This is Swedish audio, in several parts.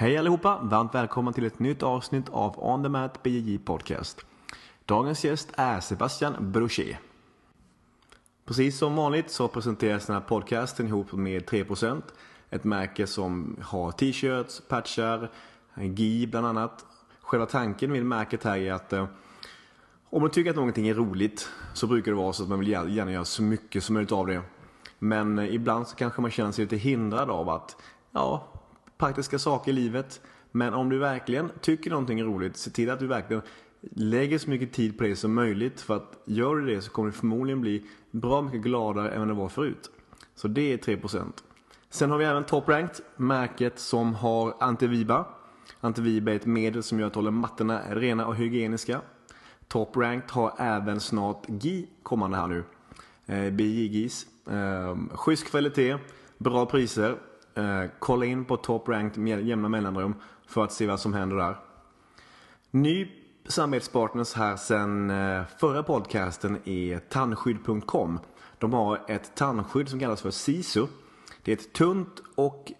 Hej allihopa! Varmt välkomna till ett nytt avsnitt av On The Mat BJJ Podcast. Dagens gäst är Sebastian Brochet. Precis som vanligt så presenteras den här podcasten ihop med 3%. Ett märke som har t-shirts, patchar, GI bland annat. Själva tanken med märket här är att eh, om man tycker att någonting är roligt så brukar det vara så att man vill gärna göra så mycket som möjligt av det. Men eh, ibland så kanske man känner sig lite hindrad av att ja, praktiska saker i livet. Men om du verkligen tycker någonting är roligt, se till att du verkligen lägger så mycket tid på det som möjligt. För att gör du det så kommer du förmodligen bli bra mycket gladare än vad det var förut. Så det är 3%. Sen har vi även Top Ranked, märket som har Antiviba. Antiviba är ett medel som gör att hålla mattorna rena och hygieniska. Top Ranked har även snart GI kommande här nu. Eh, BJ-GIS. Eh, schysst kvalitet, bra priser. Eh, kolla in på Top Ranked med jämna mellanrum för att se vad som händer där. Ny samarbetspartners här sen eh, förra podcasten är tandskydd.com. De har ett tandskydd som kallas för SISU. Det är ett tunt och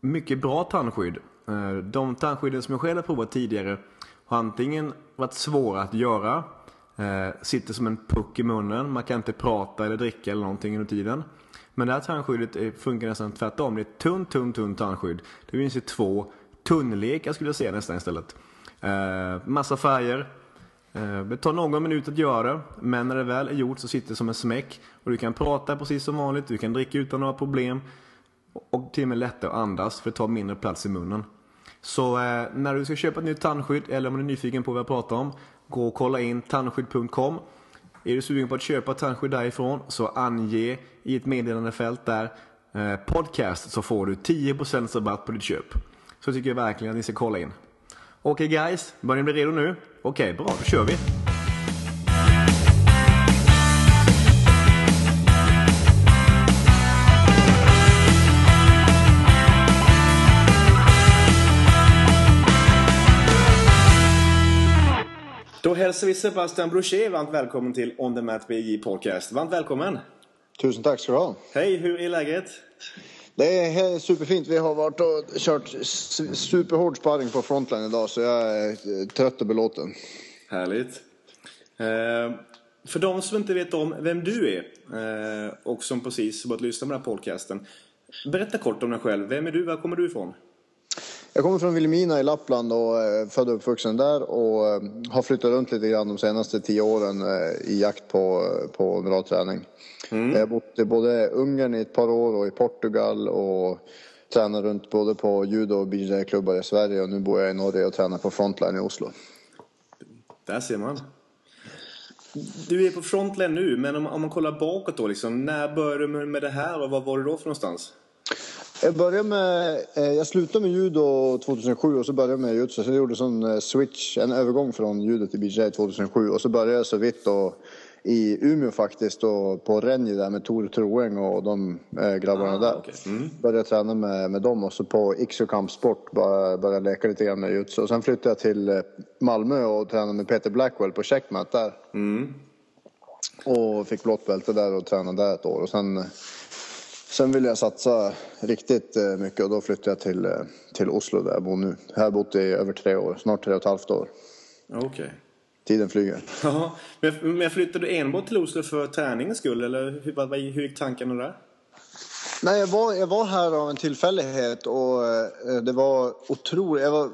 mycket bra tandskydd. Eh, de tandskydden som jag själv har provat tidigare har antingen varit svåra att göra, eh, sitter som en puck i munnen, man kan inte prata eller dricka eller någonting under tiden. Men det här tandskyddet funkar nästan tvärtom. Det är ett tunt, tunt, tunt tandskydd. Det finns ju två tunnlekar skulle jag säga nästan istället. Eh, massa färger. Eh, det tar någon minut att göra men när det väl är gjort så sitter det som en smäck. Och du kan prata precis som vanligt, du kan dricka utan några problem. Och till och med lättare att andas för det tar mindre plats i munnen. Så eh, när du ska köpa ett nytt tandskydd eller om du är nyfiken på vad jag pratar om. Gå och kolla in tandskydd.com. Är du sugen på att köpa tandskydd därifrån så ange i ett meddelandefält där eh, podcast så får du 10% rabatt på ditt köp. Så tycker jag verkligen att ni ska kolla in. Okej okay guys, börjar ni bli redo nu? Okej, okay, bra, då kör vi. Hälsar vi Sebastian Brochet varmt välkommen till On The Mat BJ Podcast. Varmt välkommen! Tusen tack ska du ha! Hej, hur är läget? Det är superfint. Vi har varit och kört superhård sparring på frontline idag så jag är trött och belåten. Härligt. Eh, för de som inte vet om vem du är eh, och som precis börjat lyssna på den här podcasten. Berätta kort om dig själv. Vem är du? Var kommer du ifrån? Jag kommer från Vilhelmina i Lappland och är född och uppvuxen där och har flyttat runt lite grann de senaste tio åren i jakt på, på bra träning. Mm. Jag har bott i både Ungern i ett par år och i Portugal och tränat runt både på judo och BJJ-klubbar i Sverige och nu bor jag i Norge och tränar på Frontline i Oslo. Där ser man. Du är på Frontline nu, men om, om man kollar bakåt då liksom, när började du med det här och vad var du då för någonstans? Jag började med, eh, jag slutade med judo 2007 och så började jag med jujutsu. Så jag gjorde en eh, switch, en övergång från judo till BJJ 2007 och så började jag så vitt och i Umeå faktiskt och på Renji där med Tor Troeng och de äh, grabbarna ah, där. Okay. Mm. Började träna med, med dem och så på Ixo Sport började, började leka lite grann med jutsu. Och sen flyttade jag till Malmö och tränade med Peter Blackwell på Checkmat där. Mm. Och fick blått bälte där och tränade där ett år. Och sen, sen ville jag satsa riktigt mycket och då flyttade jag till, till Oslo där jag bor nu. Här har jag bott i över tre år, snart tre och ett halvt år. Okej. Okay. Tiden flyger. Ja, men flyttade du enbart till Oslo för träningens skull eller hur, hur gick tankarna där? Nej, jag var, jag var här av en tillfällighet och eh, det var otroligt. Jag var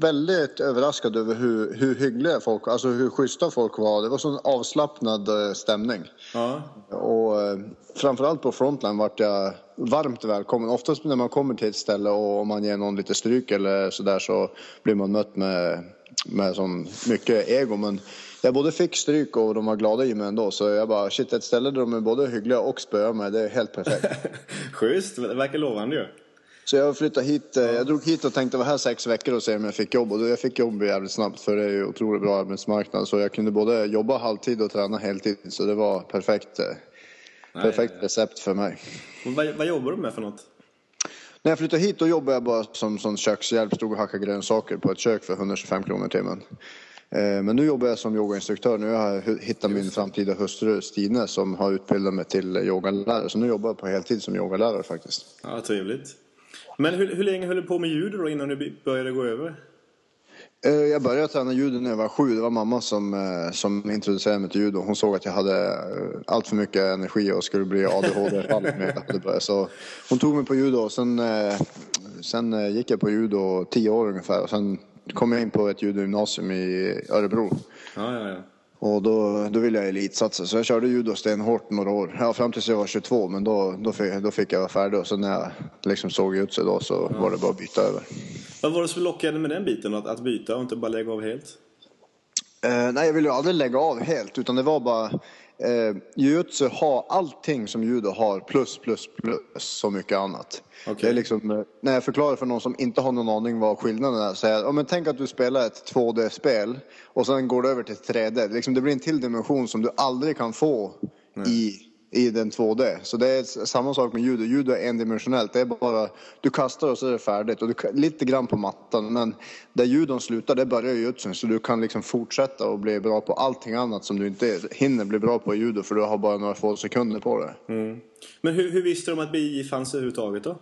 väldigt överraskad över hur, hur hyggliga folk, alltså hur schyssta folk var. Det var sån avslappnad eh, stämning. Ja. Och eh, framförallt på Frontline vart jag varmt välkommen. Oftast när man kommer till ett ställe och man ger någon lite stryk eller sådär så blir man mött med med som mycket ego. Men jag både fick stryk och de var glada i mig ändå. Så jag bara, shit ett ställe där de är både hyggliga och spöar mig, det är helt perfekt. Schysst, det verkar lovande ju. Så jag flyttade hit, eh, jag drog hit och tänkte vara här sex veckor och se om jag fick jobb. Och jag fick jobb jävligt snabbt för det är ju otroligt bra arbetsmarknad. Så jag kunde både jobba halvtid och träna heltid. Så det var perfekt, eh, perfekt recept för mig. Vad, vad jobbar du med för något? När jag flyttade hit då jobbade jag bara som, som kökshjälp, stod och hackade grönsaker på ett kök för 125 kronor i timmen. Eh, men nu jobbar jag som yogainstruktör. Nu har jag hittat min framtida hustru Stine som har utbildat mig till yogalärare. Så nu jobbar jag på heltid som yogalärare faktiskt. Ja, trevligt. Men hur, hur länge höll du på med judo då innan du började gå över? Eh, jag började träna judo när jag var sju. Det var mamma som, eh, som introducerade mig till judo. Hon såg att jag hade allt för mycket energi och skulle bli ADHD-fall med jag Så hon tog mig på judo och sen, sen gick jag på judo tio år ungefär. Och sen kom jag in på ett judogymnasium i Örebro. Ja, ja, ja. Och då, då ville jag elitsatsa. Så jag körde judo stenhårt några år. Ja, fram tills jag var 22. Men då, då, fick, då fick jag vara färdig. Och sen när jag liksom såg ut sig då så ja. var det bara att byta över. Vad var det som lockade med den biten? Att, att byta och inte bara lägga av helt? Uh, nej, jag ville ju aldrig lägga av helt. Utan det var bara... Uh, jujutsu har allting som judo har plus, plus, plus så mycket annat. Okay. Det är liksom, uh, när jag förklarar för någon som inte har någon aning vad skillnaden är. Så jag, oh, men tänk att du spelar ett 2D-spel och sen går du över till 3D. Liksom, det blir en till dimension som du aldrig kan få Nej. i i den 2D. Så det är samma sak med judo. Judo är endimensionellt. Det är bara, du kastar och så är det färdigt. Och du, lite grann på mattan. Men där judon slutar, det börjar jutsun. Så du kan liksom fortsätta och bli bra på allting annat som du inte hinner bli bra på i judo. För du har bara några få sekunder på det. Mm. Men hur, hur visste de att BI fanns överhuvudtaget då?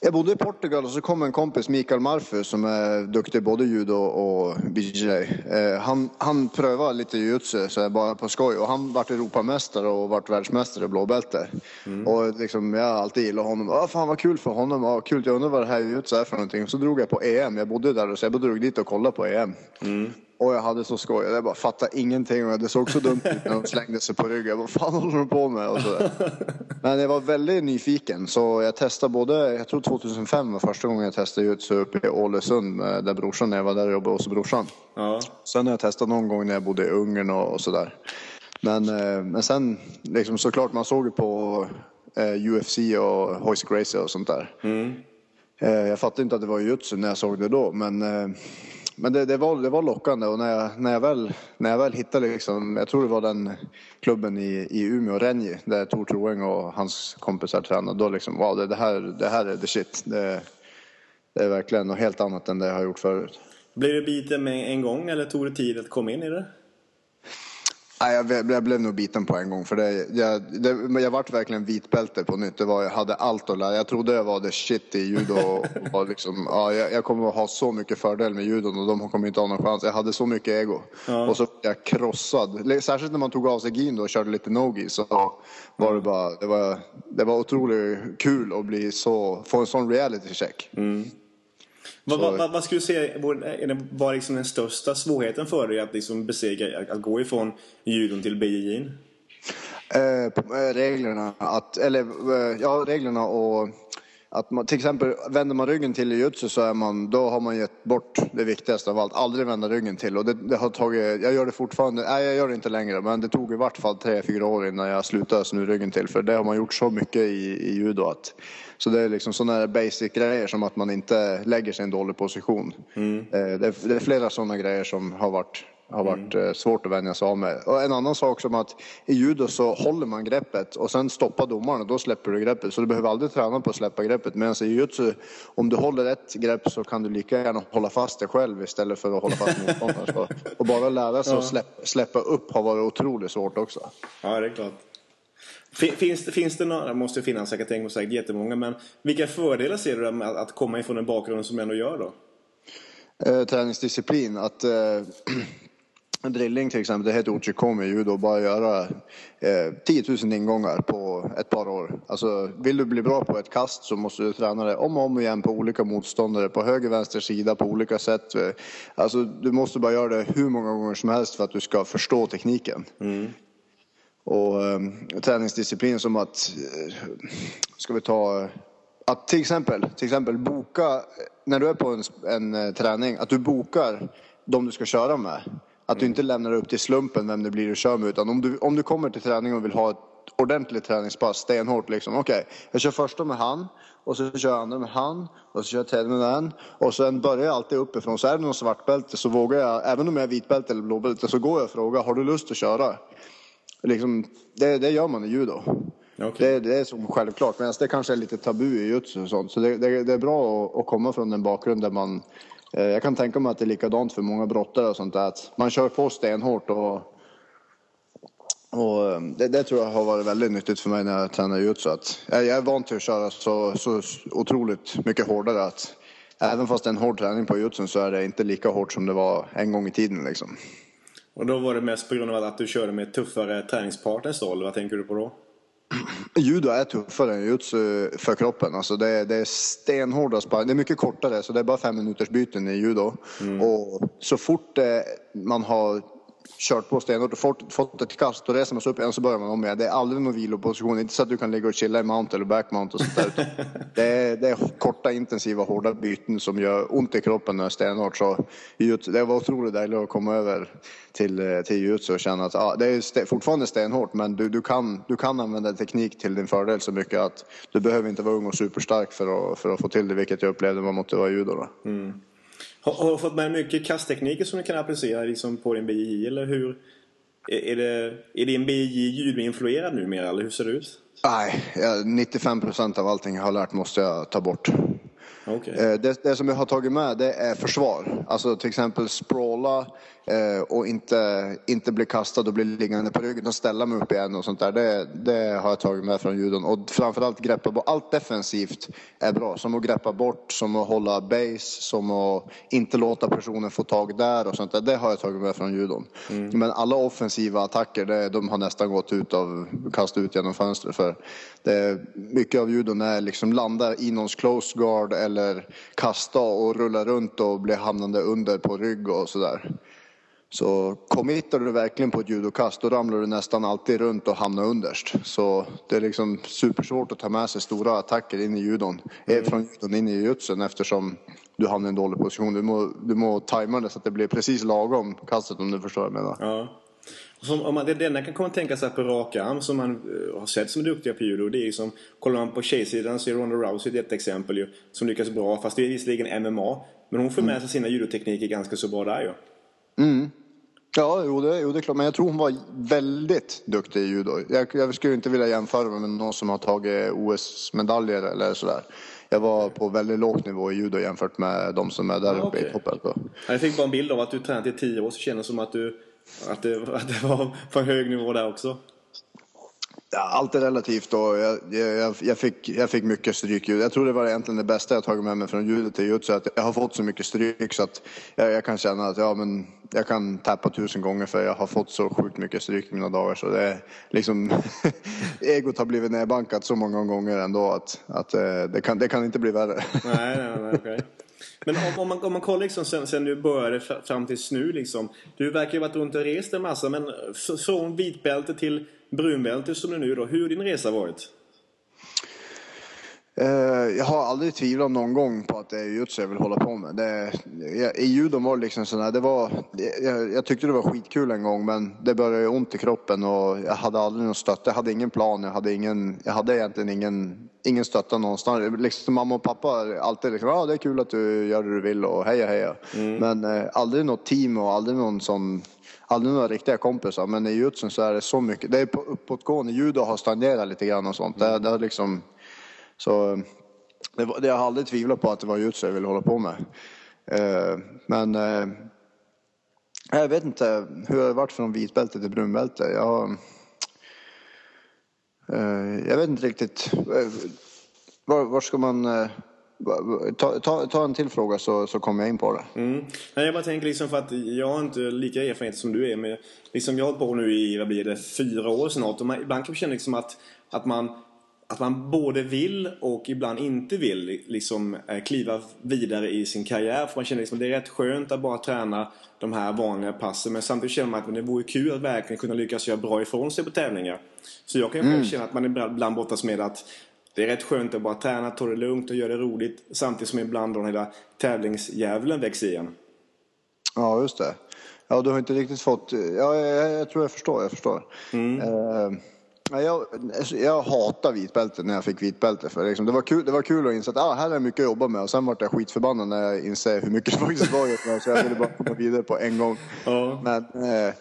Jag bodde i Portugal och så kom en kompis, Mikael Marfu, som är duktig både judo och BJJ. Eh, han, han prövade lite jujutsu bara på skoj och han vart Europamästare och vart världsmästare i blåbälte. Mm. Och liksom, jag har alltid gillat honom. Ah, fan vad kul för honom, ah, kul, jag undrar vad det här jujutsu är för någonting. Så drog jag på EM, jag bodde där och så jag drog dit och kollade på EM. Mm. Och jag hade så skoj. Jag bara fattade ingenting och det såg så dumt ut när de slängde sig på ryggen. Vad fan håller de på med? Och så Men jag var väldigt nyfiken så jag testade både, jag tror 2005 var första gången jag testade jutsu uppe i Ålesund där brorsan, när jag var där och jobbade hos brorsan. Ja. Sen har jag testat någon gång när jag bodde i Ungern och, och sådär. Men, eh, men sen, liksom, såklart man såg ju på eh, UFC och Hoist Gracie och sånt där. Mm. Eh, jag fattade inte att det var jutsu när jag såg det då men men det, det, var, det var lockande och när jag, när jag, väl, när jag väl hittade, liksom, jag tror det var den klubben i, i Umeå, Renji, där Tor Troeng och hans kompisar tränade. Då liksom, wow, det, det, här, det här är the shit. Det, det är verkligen något helt annat än det jag har gjort förut. Blev du biten med en gång eller tog det tid att komma in i det? Nej, jag, jag, blev nog biten på en gång. För det, jag, det, jag vart verkligen vitbälte på nytt. Det var, jag hade allt att lära. Jag trodde jag var the shit i judo. Och, och liksom, ja, jag, jag, kommer att ha så mycket fördel med judon och de kommer inte ha någon chans. Jag hade så mycket ego. Ja. Och så var jag krossad. Särskilt när man tog av sig gin och körde lite nogi så var det bara, det var, det var otroligt kul att bli så, få en sån reality check. Mm. Vad, vad, vad, skulle du säga var liksom den största svårigheten för dig att liksom besegra, att, gå ifrån judon till BJJ? Eh, eh, reglerna, att, eller eh, ja, reglerna och att man, till exempel vänder man ryggen till i jutsu så är man, då har man gett bort det viktigaste av allt. Aldrig vända ryggen till. Och det, det, har tagit, jag gör det fortfarande, nej jag gör det inte längre, men det tog i vart fall tre, fyra år innan jag slutade snu ryggen till. För det har man gjort så mycket i, i judo att så det är liksom sådana basic grejer som att man inte lägger sig i en dålig position. Mm. Det, är, det är flera sådana grejer som har varit har varit mm. svårt att vänja sig av med. Och en annan sak som att i judo så håller man greppet och sen stoppar domaren och då släpper du greppet. Så du behöver aldrig träna på att släppa greppet. Medan i jujutsu, om du håller ett grepp så kan du lika gärna hålla fast dig själv istället för att hålla fast motståndaren. och bara lära sig ja. att släppa, släppa upp har varit otroligt svårt också. Ja, det är klart. Finns, finns det några, det måste finnas säkert, tänk säkert jättemånga, men vilka fördelar ser du med att komma ifrån den bakgrunden som du ändå gör då? Eh, träningsdisciplin, att eh, drilling till exempel, det heter uchikomi i judo, bara göra eh, 10 000 ingångar på ett par år. Alltså vill du bli bra på ett kast så måste du träna det om och om igen på olika motståndare, på höger vänster sida på olika sätt. Alltså du måste bara göra det hur många gånger som helst för att du ska förstå tekniken. Mm. Och eh, träningsdisciplin som att, eh, ska vi ta, att till exempel, till exempel boka, när du är på en, en eh, träning, att du bokar de du ska köra med. Att du inte lämnar upp till slumpen vem det blir du kör med. Utan om du, om du kommer till träning och vill ha ett ordentligt träningspass, stenhårt liksom. Okej, okay, jag kör första med han och så kör jag andra med han och så kör jag tredje med den. Och sen börjar jag alltid uppifrån. Så är det någon svartbälte så vågar jag, även om jag är vitbälte eller blåbälte, så går jag och frågar, har du lust att köra? Liksom, det, det gör man i judo. Okay. Det, det, är som självklart, men det kanske är lite tabu i jutsu och sånt. Så det, det, det är bra att, att, komma från en bakgrund där man... Eh, jag kan tänka mig att det är likadant för många brottare och sånt där. Att man kör på stenhårt och Och eh, det, det, tror jag har varit väldigt nyttigt för mig när jag tränar ut. Så att, jag är van till att köra så, så otroligt mycket hårdare att även fast det är en hård träning på jutsun så är det inte lika hårt som det var en gång i tiden. Liksom. Och då var det mest på grund av att du körde med tuffare träningspartners då, eller vad tänker du på då? Judo är tuffare än jujutsu för kroppen. Alltså det, är, det är stenhårda sparring. Det är mycket kortare, så det är bara fem minuters byten i judo. Mm. Och så fort det, man har kört på stenhårt och fått, fått ett kast, då reser man sig upp igen och så börjar man om igen. Det är aldrig någon viloposition. Inte så att du kan ligga och chilla i mount eller backmount och sånt där. det, är, det är korta, intensiva, hårda byten som gör ont i kroppen när det är stenhårt. Så det var otroligt dejligt att komma över till, eh, till jujutsu och känna att ah, det är fortfarande stenhårt men du, du, kan, du kan använda teknik till din fördel så mycket att du behöver inte vara ung och superstark för att, för att få till det, vilket jag upplevde man måste vara i judo. Då. Mm. Har, har, du fått med mycket kasttekniker som du kan applicera liksom på din BJJ eller hur? Är, är, det, är din BJJ judoinfluerad numera eller hur ser det ut? Nej, 95 procent av allting jag har lärt måste jag ta bort. Okay. Eh, det, det, som jag har tagit med det är försvar. Alltså till exempel sprawla och inte, inte bli kastad och bli liggande på ryggen och ställa mig upp igen och sånt där. Det, det har jag tagit med från judon. Och framförallt greppa bort. Allt defensivt är bra. Som att greppa bort, som att hålla base, som att inte låta personen få tag där och sånt där. Det har jag tagit med från judon. Mm. Men alla offensiva attacker, det, de har nästan gått ut av, kastat ut genom fönstret. För det, mycket av judon är liksom landa i någons close guard eller kasta och rulla runt och bli hamnande under på rygg och sådär. Så committar du verkligen på ett judokast då ramlar du nästan alltid runt och hamnar underst. Så det är liksom supersvårt att ta med sig stora attacker in i judon, eh, mm. från judon in i jutsen eftersom du hamnar i en dålig position. Du må, du må tajma det så att det blir precis lagom kastet om du förstår vad jag menar. Ja. Som, om man, det enda kan komma att tänka sig på rak arm som man uh, har sett som duktiga på judo. Det är ju som, kollar man på tjejsidan så är Ronda Rousey ett exempel ju. Som lyckas bra, fast det är visserligen MMA. Men hon får med sig sina judotekniker ganska så bra där ju. Mm. Ja, jo det, jo det är klart. Men jag tror hon var väldigt duktig i judo. Jag, jag skulle inte vilja jämföra med någon som har tagit OS-medaljer eller sådär. Jag var på väldigt låg nivå i judo jämfört med de som är där uppe okay. i toppen. Jag fick bara en bild av att du tränat i tio år så kändes det som att du att det, att det var på en hög nivå där också? Ja, allt är relativt och jag, jag, jag, fick, jag fick mycket stryk. Jag tror det var egentligen det bästa jag tagit med mig från ljudet till jutsu. Att jag har fått så mycket stryk så att jag, jag, kan känna att ja, men jag kan tappa tusen gånger för jag har fått så sjukt mycket stryk i mina dagar. Så det är liksom egot har blivit nedbankat så många gånger ändå att, att eh, det, kan, det kan inte bli värre. nej, nej, nej, okay. Men om, om, man, om man kollar liksom sen, sen du började fram tills nu liksom. Du verkar ju varit runt och rest en massa men från vitbälte till brunbälte som du nu då. Hur har din resa varit? Eh, jag har aldrig tvivlat någon gång på att det är jujutsu jag vill hålla på med. Det, I judon var det liksom sådär, det var, jag, jag, tyckte det var skitkul en gång men det började ont i kroppen och jag hade aldrig någon stötta. Jag hade ingen plan, jag hade, ingen, jag hade egentligen ingen, ingen stötta någonstans. Liksom, mamma och pappa alltid liksom, ja det är kul att du gör det du vill och heja heja. Mm. Men eh, aldrig något team och aldrig någon som aldrig några riktiga kompisar. Men i jujutsun så är det så mycket, det är på uppåtgående. Judo har stagnerat lite grann och sånt. Det, det har liksom så det, var, det har aldrig tvivlat på att det var jujutsu jag ville hålla på med. Eh, men eh, jag vet inte hur det har varit från vitbälte till brunbälte. Jag, Eh, jag vet inte riktigt. Eh, var, var ska man... Eh, ta, ta, ta, en till fråga så, så kommer jag in på det. Mm. Nej, jag bara tänker liksom för att jag har inte lika erfarenhet som du är. Men liksom jag har hållit på nu i, vad blir det, fyra år snart. Och man, ibland kan man känna liksom att, att man att man både vill och ibland inte vill liksom eh, kliva vidare i sin karriär. För man känner liksom att det är rätt skönt att bara träna de här vanliga passen. Men samtidigt känner man att det vore kul att verkligen kunna lyckas göra bra ifrån sig på tävlingar. Så jag kan mm. känna att man ibland brottas med att det är rätt skönt att bara träna, ta det lugnt och göra det roligt. Samtidigt som ibland den hela tävlingsdjävulen växer igen. Ja, just det. Ja, du har inte riktigt fått... Ja, jag, jag tror jag förstår. Jag förstår. Mm. Uh... Jag, jag hatar vitbälte när jag fick vitbälte. För liksom, det, var kul, det var kul att inse att ah, här är mycket att jobba med. Och sen vart jag skitförbannad när jag insåg hur mycket det faktiskt var Så jag ville bara komma vidare på en gång. Ja. Men, eh,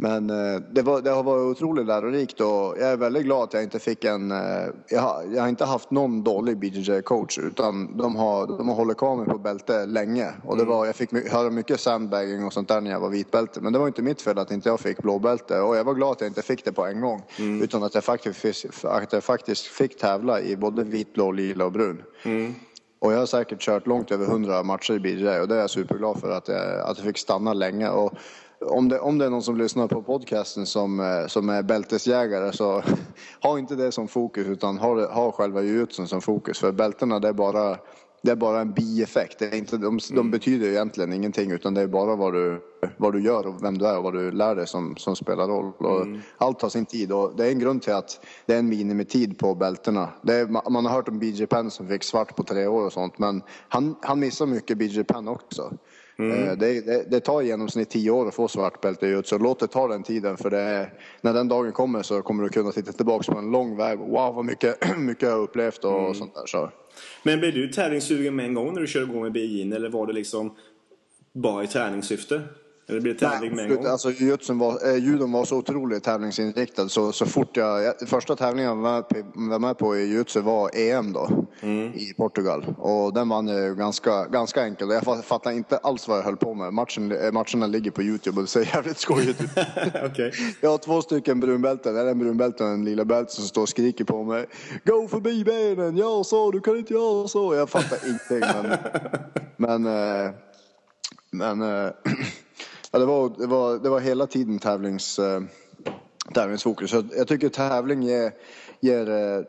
Men eh, det, var, det har varit otroligt lärorikt och jag är väldigt glad att jag inte fick en... Eh, jag, har, jag har inte haft någon dålig BJJ-coach utan de har, de har hållit kvar mig på bälte länge. Och det var, jag fick höra mycket sandbagging och sånt där när jag var vitbälte. Men det var inte mitt fel att inte jag fick blåbälte och jag var glad att jag inte fick det på en gång. Utan att jag, faktiskt, att jag faktiskt fick tävla i både vit, blå, lila och brun. Och jag har säkert kört långt över 100 matcher i BJJ och det är jag superglad för att jag, att jag fick stanna länge. Och om det, om det är någon som lyssnar på podcasten som, eh, som är bältesjägare så ha inte det som fokus utan ha, ha själva jujutsun som fokus. För bältena det är bara, det är bara en bieffekt. Det är inte, de, de betyder egentligen ingenting utan det är bara vad du, vad du gör och vem du är och vad du lär dig som, som spelar roll. Och Allt tar sin tid och det är en grund till att det är en minimitid på bältena. Är, ma- man har hört om BJ Penn som fick svart på tre år och sånt men han, han missar mycket BJ Penn också. Eh, Det, det, det tar i genomsnitt tio år att få svart bälte i jujutsu. Låt det ta den tiden för det är, när den dagen kommer så kommer du kunna titta tillbaka på en lång väg. Wow vad mycket, mycket jag har upplevt och sånt där. Så. Men blev du tävlingssugen med en gång när du körde igång med BJ'n eller var det liksom bara i träningssyfte? Eller det tävling med en gång? Alltså, jujutsun var, eh, judon var så otroligt tävlingsinriktad så, så fort jag, första tävlingen jag var med på, var med på i jujutsu var EM då Mm. i Portugal och den vann jag ganska, ganska enkelt. Jag fa- fattar inte alls vad jag höll på med. Matchen, eh, matcherna ligger på Youtube och det ser jävligt skojigt ut. Okej. Jag har två stycken brunbälten, eller en brunbälte och en lila bälte som står och skriker på mig. Gå förbi benen, jag sa du kan inte göra så. Jag fattar ingenting men... Men... eh, Men... Ja, det, var, det, var, det var hela tiden tävlings, eh, tävlingsfokus. Så jag tycker tävling ger, ger eh,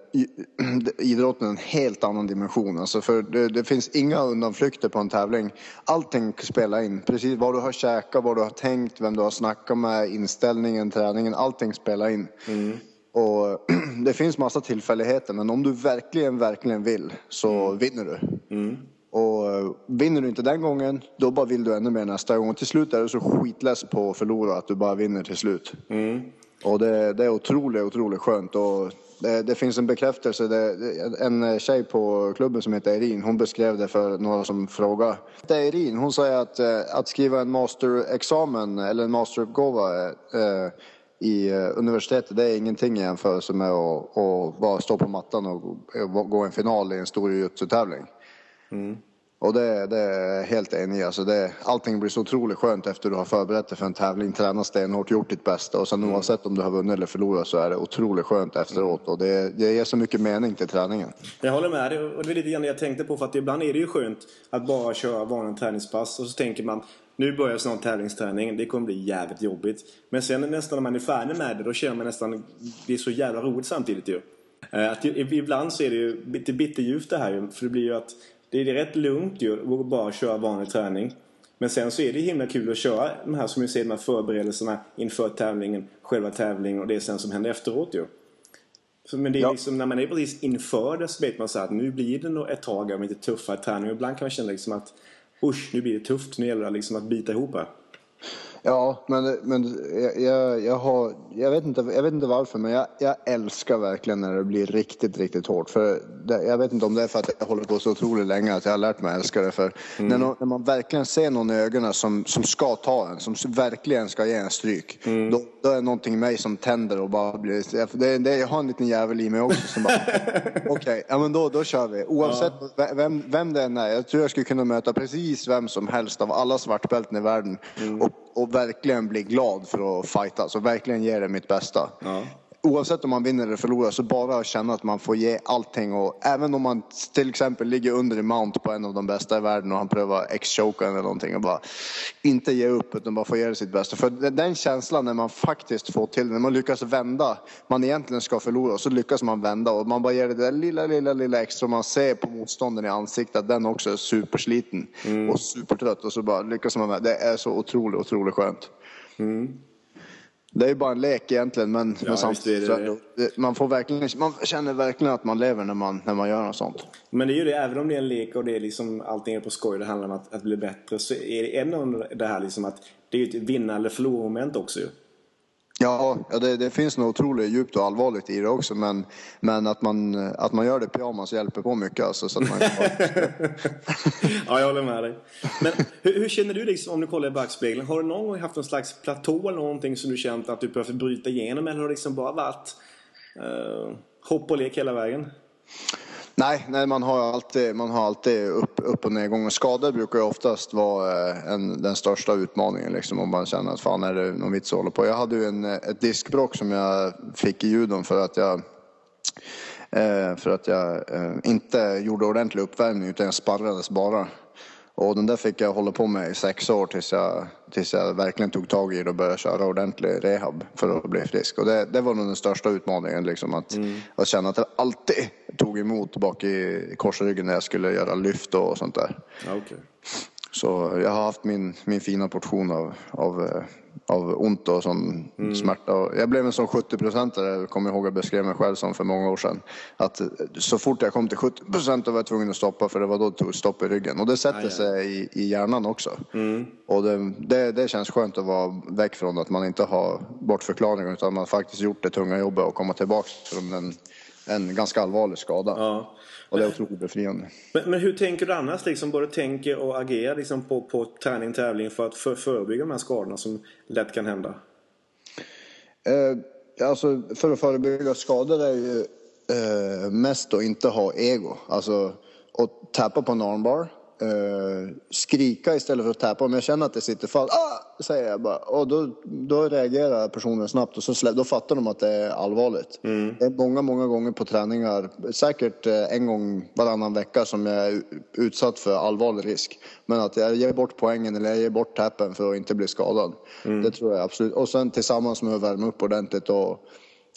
idrotten en helt annan dimension. Alltså för det, det finns inga undanflykter på en tävling. Allting spelar in. Precis vad du har käkat, vad du har tänkt, vem du har snackat med, inställningen, träningen. Allting spelar in. Och det finns massa tillfälligheter men om du verkligen, verkligen vill så vinner du. Och eh, vinner du inte den gången, då bara vill du ännu mer nästa gång. Och till slut är du så skitless på att förlora att du bara vinner till slut. Och det, det är otroligt, otroligt skönt. Och det, det finns en bekräftelse. Det, en tjej på klubben som heter Erin, hon beskrev det för några som frågade. Det är Erin, hon säger att, eh, att skriva en masterexamen eller en masteruppgåva eh, i eh, universitetet, det är ingenting i jämförelse med att, att bara stå på mattan och gå- gå en final i en stor jujutsu-tävling. Och det, det är helt enig alltså det, Allting blir så otroligt skönt efter du har förberett dig för en tävling, tränat stenhårt, gjort ditt bästa och sen oavsett om du har vunnit eller förlorat så är det otroligt skönt efteråt och det, det ger så mycket mening till träningen. Jag håller med dig och det är lite grann det jag tänkte på för att ibland är det ju skönt att bara köra vanliga träningspass och så tänker man nu börjar snart tävlingsträningen, det kommer bli jävligt jobbigt. Men sen nästan när man är färdig med det då känner man nästan det är så jävla roligt samtidigt ju. Eh, Att ibland så är det ju lite bitterljuvt det här för det blir ju att det är rätt lugnt ju att bara köra vanlig träning. Men sen så är det himla kul att köra de här som vi ser, de här förberedelserna inför tävlingen, själva tävlingen och det sen som händer efteråt ju. Så, men det är Ja. liksom när man är precis inför det så vet man så att nu blir det nog ett tag av lite tuffare träning. Och ibland kan man känna liksom att usch, nu blir det tufft. Nu gäller det liksom att bita ihop här. Ja, men, men jag, jag, jag, har, jag, vet inte, jag vet inte varför, men jag, jag älskar verkligen när det blir riktigt, riktigt hårt. För det, jag vet inte om det är för att jag håller på så otroligt länge att jag har lärt mig att älska det. För när, någon, när man verkligen ser någon i ögonen som, som ska ta en, som verkligen ska ge en stryk. Då, då är det någonting i mig som tänder och bara blir... Det, det, jag har en liten jävel i mig också som bara... Okej, ja men då, då kör vi. Oavsett vem, vem det än är. Jag tror jag skulle kunna möta precis vem som helst av alla svartbälten i världen. Och, och verkligen bli glad för att fighta. Så verkligen ge det mitt bästa. Ja. Oavsett om man vinner eller förlorar så bara känna att man får ge allting. Och även om man till exempel ligger under i mount på en av de bästa i världen och han prövar x-choka eller någonting. Och bara inte ge upp utan bara få ge det sitt bästa. För den- känslan när man faktiskt får till när man lyckas vända. Man egentligen ska förlora och så lyckas man vända. Och man bara ger det där lilla, lilla, lilla extra. Man ser på motståndaren i ansiktet att den också är supersliten och supertrött. Och så bara lyckas man med. Det är så otroligt, otroligt skönt. Det är ju bara en lek egentligen men, men visst samtidigt det är det, man, får verkligen, man känner verkligen att man lever när man, när man gör något sånt. Men det är ju det, även om det är en lek och det är liksom allting är på skoj, det handlar om att, att bli bättre. Så är det ändå det här liksom att det är ju ett vinna eller förlora moment också ju. Ja, det, det, finns något otroligt djupt och allvarligt i det också. Men, men att, man, att man gör det pyjamas hjälper på mycket. Alltså, så att man... ja, jag håller med dig. Men hur, hur känner du liksom, om du kollar i backspegeln? Har du någon gång haft någon slags platå eller någonting som du känt att du behövt bryta igenom? Eller har det liksom bara varit uh, hopp och lek hela vägen? Nej, nej man har alltid, man har alltid upp, upp och nedgångar. Skador brukar ju oftast vara eh, en, den största utmaningen liksom, om man känner att fan är det någon vits att hålla på. Jag hade ju en, eh, ett diskbråck som jag fick i judon för att jag eh, för att jag inte gjorde ordentlig uppvärmning utan jag sparrades bara. Och den där fick jag hålla på med i sex år tills jag, tills jag verkligen tog tag i det och började köra ordentlig rehab för att bli frisk. Och det, det var nog den största utmaningen, liksom, att, mm. att känna att jag alltid tog emot bak i korsryggen när jag skulle göra lyft och sånt där. okay. Så jag har haft min, min fina portion av, av eh, av ont och sån mm. smärta. Jag blev en sån 70-procentare, kommer jag ihåg att jag beskrev mig själv som för många år sedan. Att så fort jag kom till 70 procent var jag tvungen att stoppa för det var då det tog stopp i ryggen. Och det sätter aj, sig i, i hjärnan också. Mm. Och det, det, det, känns skönt att vara väck från att man inte har bortförklaringar utan man faktiskt gjort det tunga jobbet och komma tillbaka från en, en ganska allvarlig skada. Ja. Och det är otroligt befriande. Men, men, hur tänker du annars? Liksom, både tänker och agerar liksom, på, på träning, tävling för att för, förebygga de här skadorna som lätt kan hända? Eh, alltså, för att förebygga skador är ju eh, mest att inte ha ego. Alltså att tappa på en armbar uh, skrika istället för att täpa. Om jag känner att det sitter fast, ah! säger jag bara. Och då, då reagerar personen snabbt och så släpp, då fattar de att det är allvarligt. Mm. Det är många, många gånger på träningar, säkert eh, en gång varannan vecka som jag är utsatt för allvarlig risk. Men att jag ger bort poängen eller jag ger bort tappen för att inte bli skadad. Mm. Det tror jag absolut. Och sen tillsammans med att värma upp ordentligt och,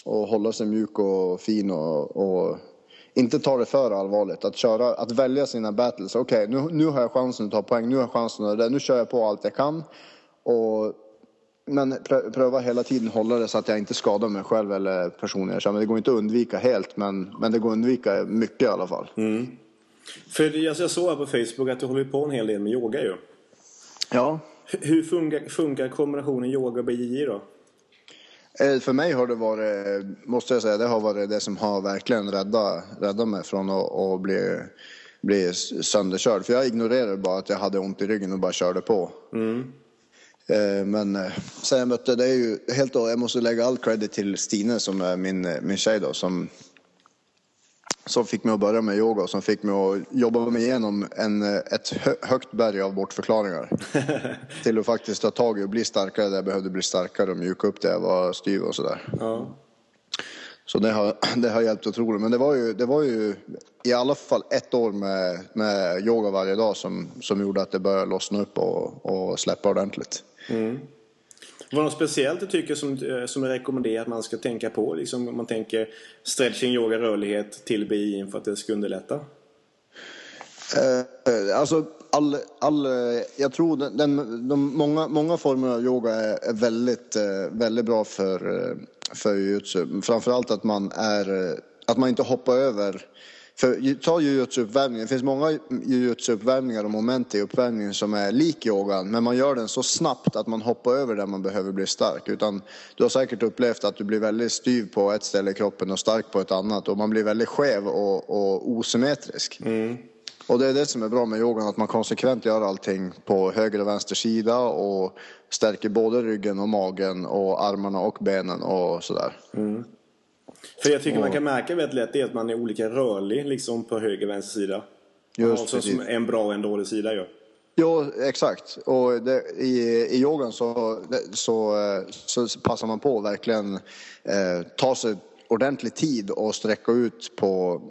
och hålla sig mjuk och fin och, och inte ta det för allvarligt. Att, köra, att välja sina battles. Okej, okay, nu, nu har jag chansen att ta poäng. Nu har jag chansen att det. Nu kör jag på allt jag kan. Och, men pröva hela tiden hålla det så att jag inte skadar mig själv eller personen jag. Men det går inte att undvika helt. Men, men det går att undvika mycket i alla fall. Mm. För jag, jag såg här på Facebook att du håller på en hel del med yoga ju. Ja. Hur funkar, funkar kombinationen yoga och BJJ då? Eh, för mig har det varit, måste jag säga, det har varit det som har verkligen räddat, räddat mig från att, att bli, bli sönderkörd. För jag ignorerade bara att jag hade ont i ryggen och bara körde på. Mm. Eh, men eh, sen jag mötte, det är ju helt jag måste lägga all credit till Stine som är min, min tjej då, som som fick mig att börja med yoga och som fick mig att jobba mig igenom en, ett högt berg av bortförklaringar. till att faktiskt ta tag i och bli starkare där jag behövde bli starkare och mjuka upp där jag var styv och sådär. Ja. Så det har, det har hjälpt otroligt. Men det var ju, det var ju i alla fall ett år med, med yoga varje dag som, som gjorde att det började lossna upp och, och släppa ordentligt. Mm. Var det något speciellt du tycker som, eh, som är rekommenderat att man ska tänka på? Liksom om man tänker stretching, yoga, rörlighet till BI för att det ska underlätta? Eh, eh alltså, all, all, eh, jag tror den, den, de många, många former av yoga är, är väldigt, eh, väldigt bra för, eh, för jujutsu. Framförallt att man, är, att man inte hoppar över för ta jujutsu-uppvärmningen. Det finns många jujutsu-uppvärmningar och moment i uppvärmningen som är lik yogan. Men man gör den så snabbt att man hoppar över där man behöver bli stark. Utan du har säkert upplevt att du blir väldigt styv på ett ställe i kroppen och stark på ett annat. Och man blir väldigt skev och, och osymmetrisk. Mm. Och det är det som är bra med yogan, att man konsekvent gör allting på höger och vänster sida och stärker både ryggen och magen och armarna och benen och sådär. Mm. För jag tycker och... man kan märka väldigt lätt det att man är olika rörlig liksom på höger och vänster sida. Just alltså som en bra och en dålig sida gör. Ja, exakt. Och det, i, i yogan så, så, så passar man på att verkligen eh, ta sig ordentlig tid och sträcka ut på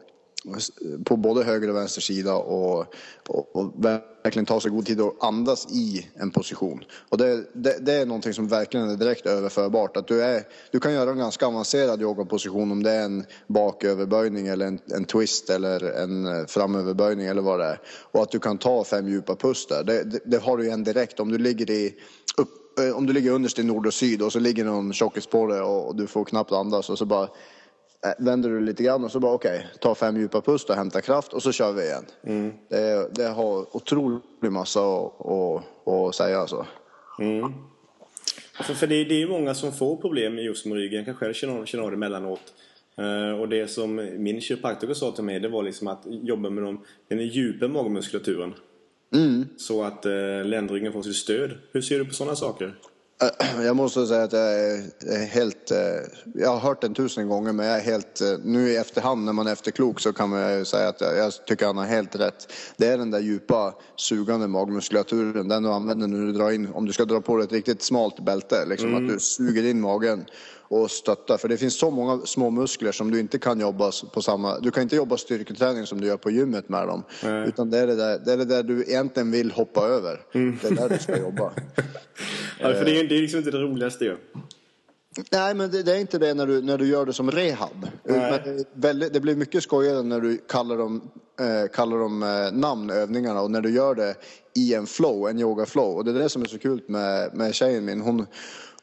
på både höger och vänster sida och, och, och, verkligen ta sig god tid att andas i en position. Och det, det, det, är någonting som verkligen är direkt överförbart. Att du, är, du kan göra en ganska avancerad yogaposition om det är en baköverböjning eller en, en twist eller en eh, framöverböjning eller vad det är. Och att du kan ta fem djupa pust där. Det, det har du igen direkt. Om du ligger i upp, eh, om du ligger underst i nord och syd och så ligger någon tjockis på dig och du får knappt andas och så bara vänder du lite grann och så bara okej, okay, ta fem djupa pust och hämta kraft och så kör vi igen. Mm. Det, det har otroligt massa att, säga alltså. Mm. För, för det, det är ju många som får problem just med ryggen. Jag kan själv känna, känna av det emellanåt. Uh, och det som min kiropraktiker sa till mig det var liksom att jobba med de, den djupa magmuskulaturen. Mm. Så att uh, ländryggen får sitt stöd. Hur ser du på sådana saker? Jag måste säga att jag är helt... Jag har hört den tusen gånger men jag är helt... Nu i efterhand när man är efterklok så kan man säga att jag tycker han har helt rätt. Det är den där djupa sugande magmuskulaturen. Den du använder när du drar in, om du ska dra på dig ett riktigt smalt bälte. Liksom mm. att du suger in magen och stötta. För det finns så många små muskler som du inte kan jobba på samma... Du kan inte jobba styrketräning som du gör på gymmet med dem. Mm. Utan det är det, där, det är det där du egentligen vill hoppa över. Mm. Det är där du ska jobba. ja, för det är, det är liksom inte det roligaste ju. Nej, men det, det, är inte det när du, när du gör det som rehab. Men väldigt, det blir mycket skojigare när du kallar dem, eh, kallar dem eh, namn, övningarna, och när du gör det i en flow, en yoga flow. Och det är det som är så kul med, med tjejen min. Hon,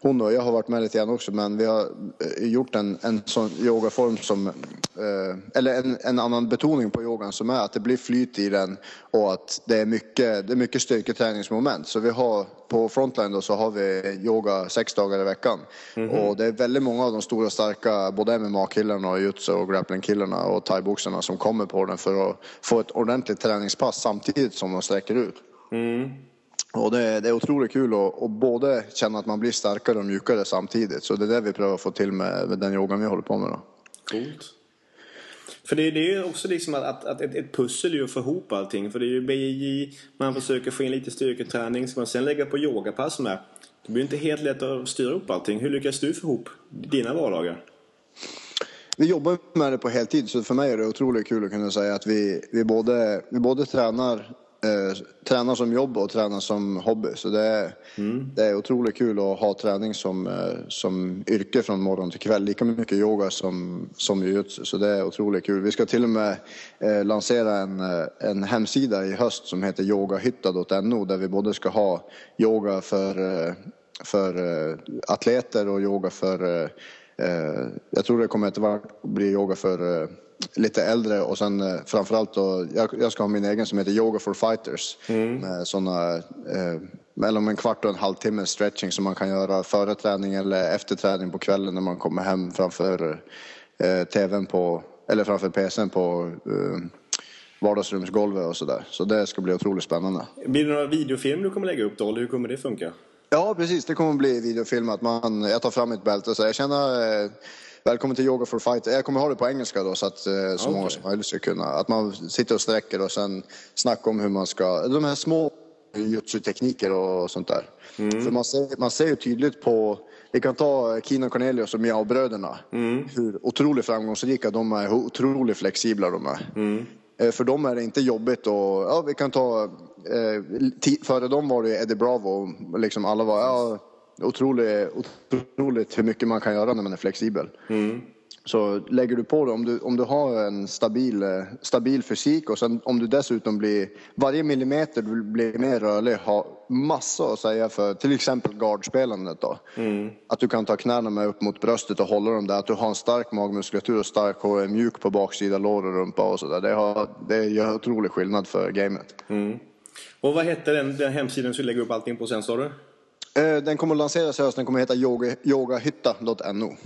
hon och jag har varit med lite grann också men vi har eh, gjort en, en sån yogaform som, eh, eller en, en annan betoning på yogan som är att det blir flyt i den och att det är mycket, det är mycket styrketräningsmoment. Så vi har på Frontline då så har vi yoga sex dagar i veckan. Mm -hmm. Och det är väldigt många av de stora starka, både MMA-killarna och jutsu och grappling-killarna och thaiboxarna som kommer på den för att få ett ordentligt träningspass samtidigt som de sträcker ut. Mm. Och det, det, är otroligt kul att, att både känna att man blir starkare och mjukare samtidigt. Så det är det vi prövar få till med, med den yogan vi håller på med. Då. Coolt. För det, det är också liksom att, att, att ett, ett, pussel är ju att få ihop allting. För det är ju BJJ, man försöker få in lite styrketräning. Ska man sen lägga på yogapass med. Det blir inte helt lätt att styra upp allting. Hur lyckas du få ihop dina vardagar? Vi jobbar med det på heltid så för mig är det otroligt kul att kunna säga att vi, vi, både, vi både tränar eh, tränar som jobb och tränar som hobby. Så det är, mm. det är otroligt kul att ha träning som, eh, som yrke från morgon till kväll. Lika mycket yoga som, som jujutsu. Så det är otroligt kul. Vi ska till och med eh, lansera en, eh, en hemsida i höst som heter yogahytta.no där vi både ska ha yoga för, eh, för eh, atleter och yoga för jag tror det kommer att bli yoga för lite äldre och sen eh, framförallt då, jag, jag ska ha min egen som heter Yoga for Fighters. Mm. Med sådana, eh, mellan en kvart och en halvtimme stretching som man kan göra före träning eller efter träning på kvällen när man kommer hem framför eh, tvn på, eller framför pcn på eh, vardagsrumsgolvet och sådär. Så det ska bli otroligt spännande. Blir det några videofilm du kommer lägga upp då, eller hur kommer det funka? Ja, precis. Det kommer bli videofilmat. Man, jag tar fram mitt bälte och säger jag känner eh, Välkommen till Yoga for Fight. Jag kommer ha det på engelska då så att eh, så okay. många som möjligt ska kunna. Att man sitter och sträcker och sen snackar om hur man ska, de här små jutsu-tekniker och sånt där. Mm. För man ser, man ser ju tydligt på, vi kan ta Kina Cornelius och Miao-bröderna. Mm. Hur otroligt framgångsrika de är, hur otroligt flexibla de är. Mm. Eh, för dem är det inte jobbigt och, ja vi kan ta, eh, före dem var det Eddie Bravo, liksom alla var, ja otroligt, otroligt hur mycket man kan göra när man är flexibel. Mm. Så lägger du på det, om du, om du har en stabil, stabil fysik och sen om du dessutom blir, varje millimeter du blir mer rörlig har massor att säga för till exempel gardspelandet då. Mm. Att du kan ta knäna med upp mot bröstet och hålla dem där, att du har en stark magmuskulatur och stark och är mjuk på baksida lår och rumpa och sådär. Det, det gör otrolig skillnad för gamet. Mm. Och vad hette den, den hemsidan som du lägger upp allting på sen sa du? Eh, den kommer att lanseras i höst. Den kommer att heta yoga, yogahytta.no.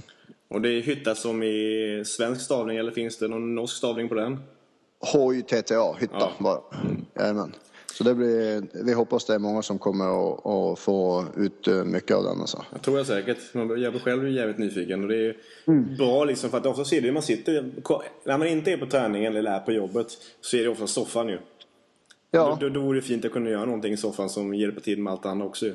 Och det är hytta som i svensk stavning eller finns det någon norsk stavning på den? H-Y-T-T-A, hytta ja. bara. Jajamän. Så det blir, vi hoppas det är många som kommer att, att få ut eh, mycket av den. Alltså. Jag tror jag säkert. Jag själv är jävligt nyfiken. Och det är mm. bra liksom för att ofta ser det man sitter, när man inte är på träning eller är på jobbet så är det ofta soffan ju. Ja. Då, då, då vore det fint att kunna göra någonting i soffan som hjälper till med allt annat också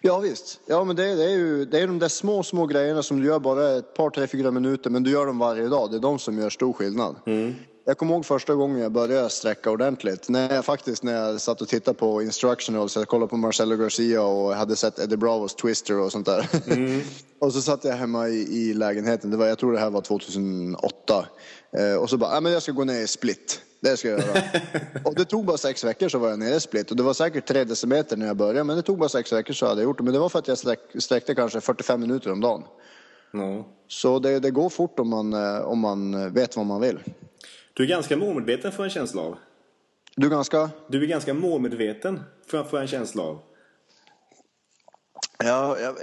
Ja visst. Ja men det, det, är ju det är de där små, små grejerna som du gör bara ett par, tre, fyra minuter men du gör dem varje dag. Det är de som gör stor skillnad. Mm. Jag kommer ihåg första gången jag började sträcka ordentligt. När faktiskt när jag satt och tittade på instructionals, jag kollade på Marcelo Garcia och hade sett Eddie Bravos Twister och sånt där. Mm. och så satt jag hemma i, i lägenheten, det var, jag tror det här var 2008. Eh, och så bara, ja men jag ska gå ner i split. Det ska jag göra. och det tog bara sex veckor så var jag nere i split. Och det var säkert tre decimeter när jag började. Men det tog bara sex veckor så hade jag gjort det. Men det var för att jag sträck, sträckte kanske 45 minuter om dagen. Mm. Så det, det, går fort om man, eh, om man vet vad man vill. Du är ganska målmedveten för en känsla av. Du är ganska? Du är ganska målmedveten för, för en känsla av. Ja, ja,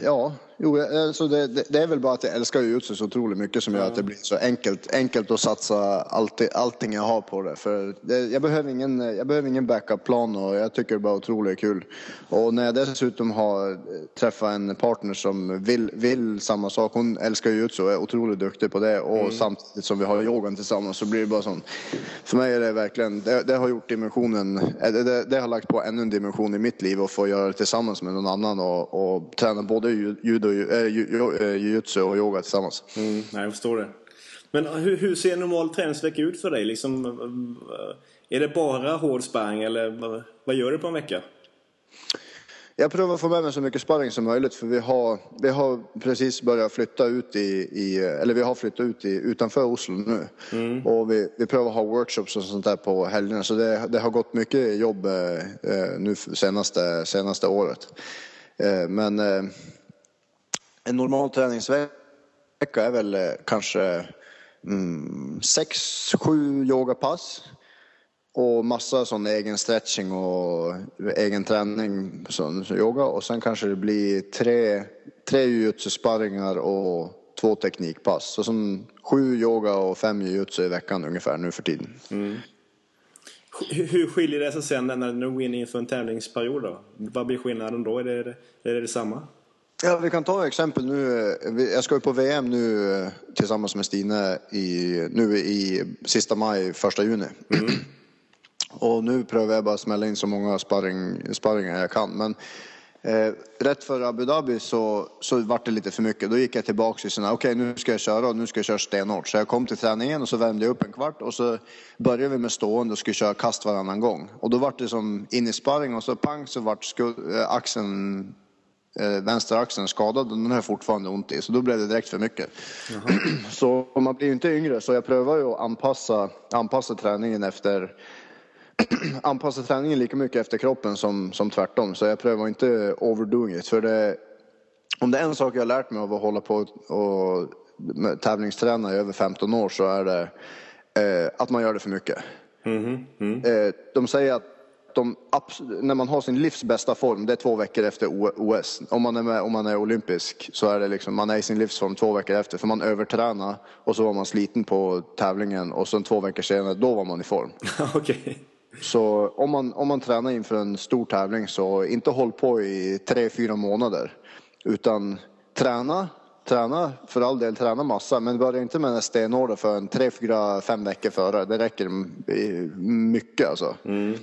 ja. Jo, alltså det, det, det är väl bara att jag älskar jujutsu så otroligt mycket som gör att det blir så enkelt, enkelt att satsa allt, allting jag har på det. För det, jag, behöver ingen, jag behöver ingen backup-plan och jag tycker det bara är otroligt kul. Och när jag dessutom har träffat en partner som vill, vill samma sak, hon älskar jujutsu och är otroligt duktig på det och mm. samtidigt som vi har yogan tillsammans så blir det bara sån. För mig är det verkligen, det, har gjort dimensionen, det, det, har lagt på ännu en dimension i mitt liv att få göra det tillsammans med någon annan och, och träna både judo jujutsu och yoga tillsammans. Mm, jag förstår det. Men hur, hur ser en normal träningsvecka ut för dig? Liksom, är det bara hård sparring eller vad gör du på en vecka? Jag prövar få med mig så mycket sparring som möjligt för vi har, vi har precis börjat flytta ut i, i eller vi har flyttat ut i, utanför Oslo nu. Mm. Och vi, vi prövar ha workshops och sånt där på helgerna så det, det har gått mycket jobb eh, nu senaste, senaste året. Eh, men eh, en normal träningsvecka är väl eh, kanske mm, sex, sju yogapass. Och massa sån egen stretching och egen träning, sån yoga. Och sen kanske det blir tre, tre jujutsu-sparringar och två teknikpass. Så som sju yoga och fem jujutsu i veckan ungefär nu för tiden. Mm. Hur skiljer det sig sen när du går in inför en tävlingsperiod då? Vad blir skillnaden då? Är det, är det detsamma? Ja, vi kan ta exempel nu. Jag ska ju på VM nu eh, tillsammans med Stine i, nu i sista maj, första juni. Mm. Och nu prövar jag bara smälla in så många sparring, sparringar jag kan. Men eh, rätt för Abu Dhabi så, så vart det lite för mycket. Då gick jag tillbaka till sådana, okej okay, nu ska jag köra och nu ska jag köra stenhårt. Så jag kom till träningen och så värmde jag upp en kvart och så började vi med stående och skulle köra kast varannan gång. Och då vart det som in i sparring och så pang så vart äh, axeln eh, vänster axeln skadad och den har fortfarande ont i. Så då blev det direkt för mycket. så man blir ju inte yngre så jag prövar ju att anpassa, anpassa träningen efter anpassa träningen lika mycket efter kroppen som, som tvärtom. Så jag prövar inte overdoing it. För det, om det är en sak jag har lärt mig av att hålla på och tävlingsträna i över 15 år så är det eh, att man gör det för mycket. Mm -hmm. eh, de säger att de, när man har sin livs bästa form, det är två veckor efter OS. Om man är, med, om man är olympisk så är det liksom, man är i sin livsform två veckor efter. För man övertränar och så var man sliten på tävlingen och sen två veckor senare, då var man i form. okay. Så om man, om man tränar inför en stor tävling så inte håll på i tre, fyra månader. Utan träna, träna för all del, träna massa. Men börja inte med en stenhårda för en tre, fyra, fem veckor före. Det räcker mycket alltså. Mm.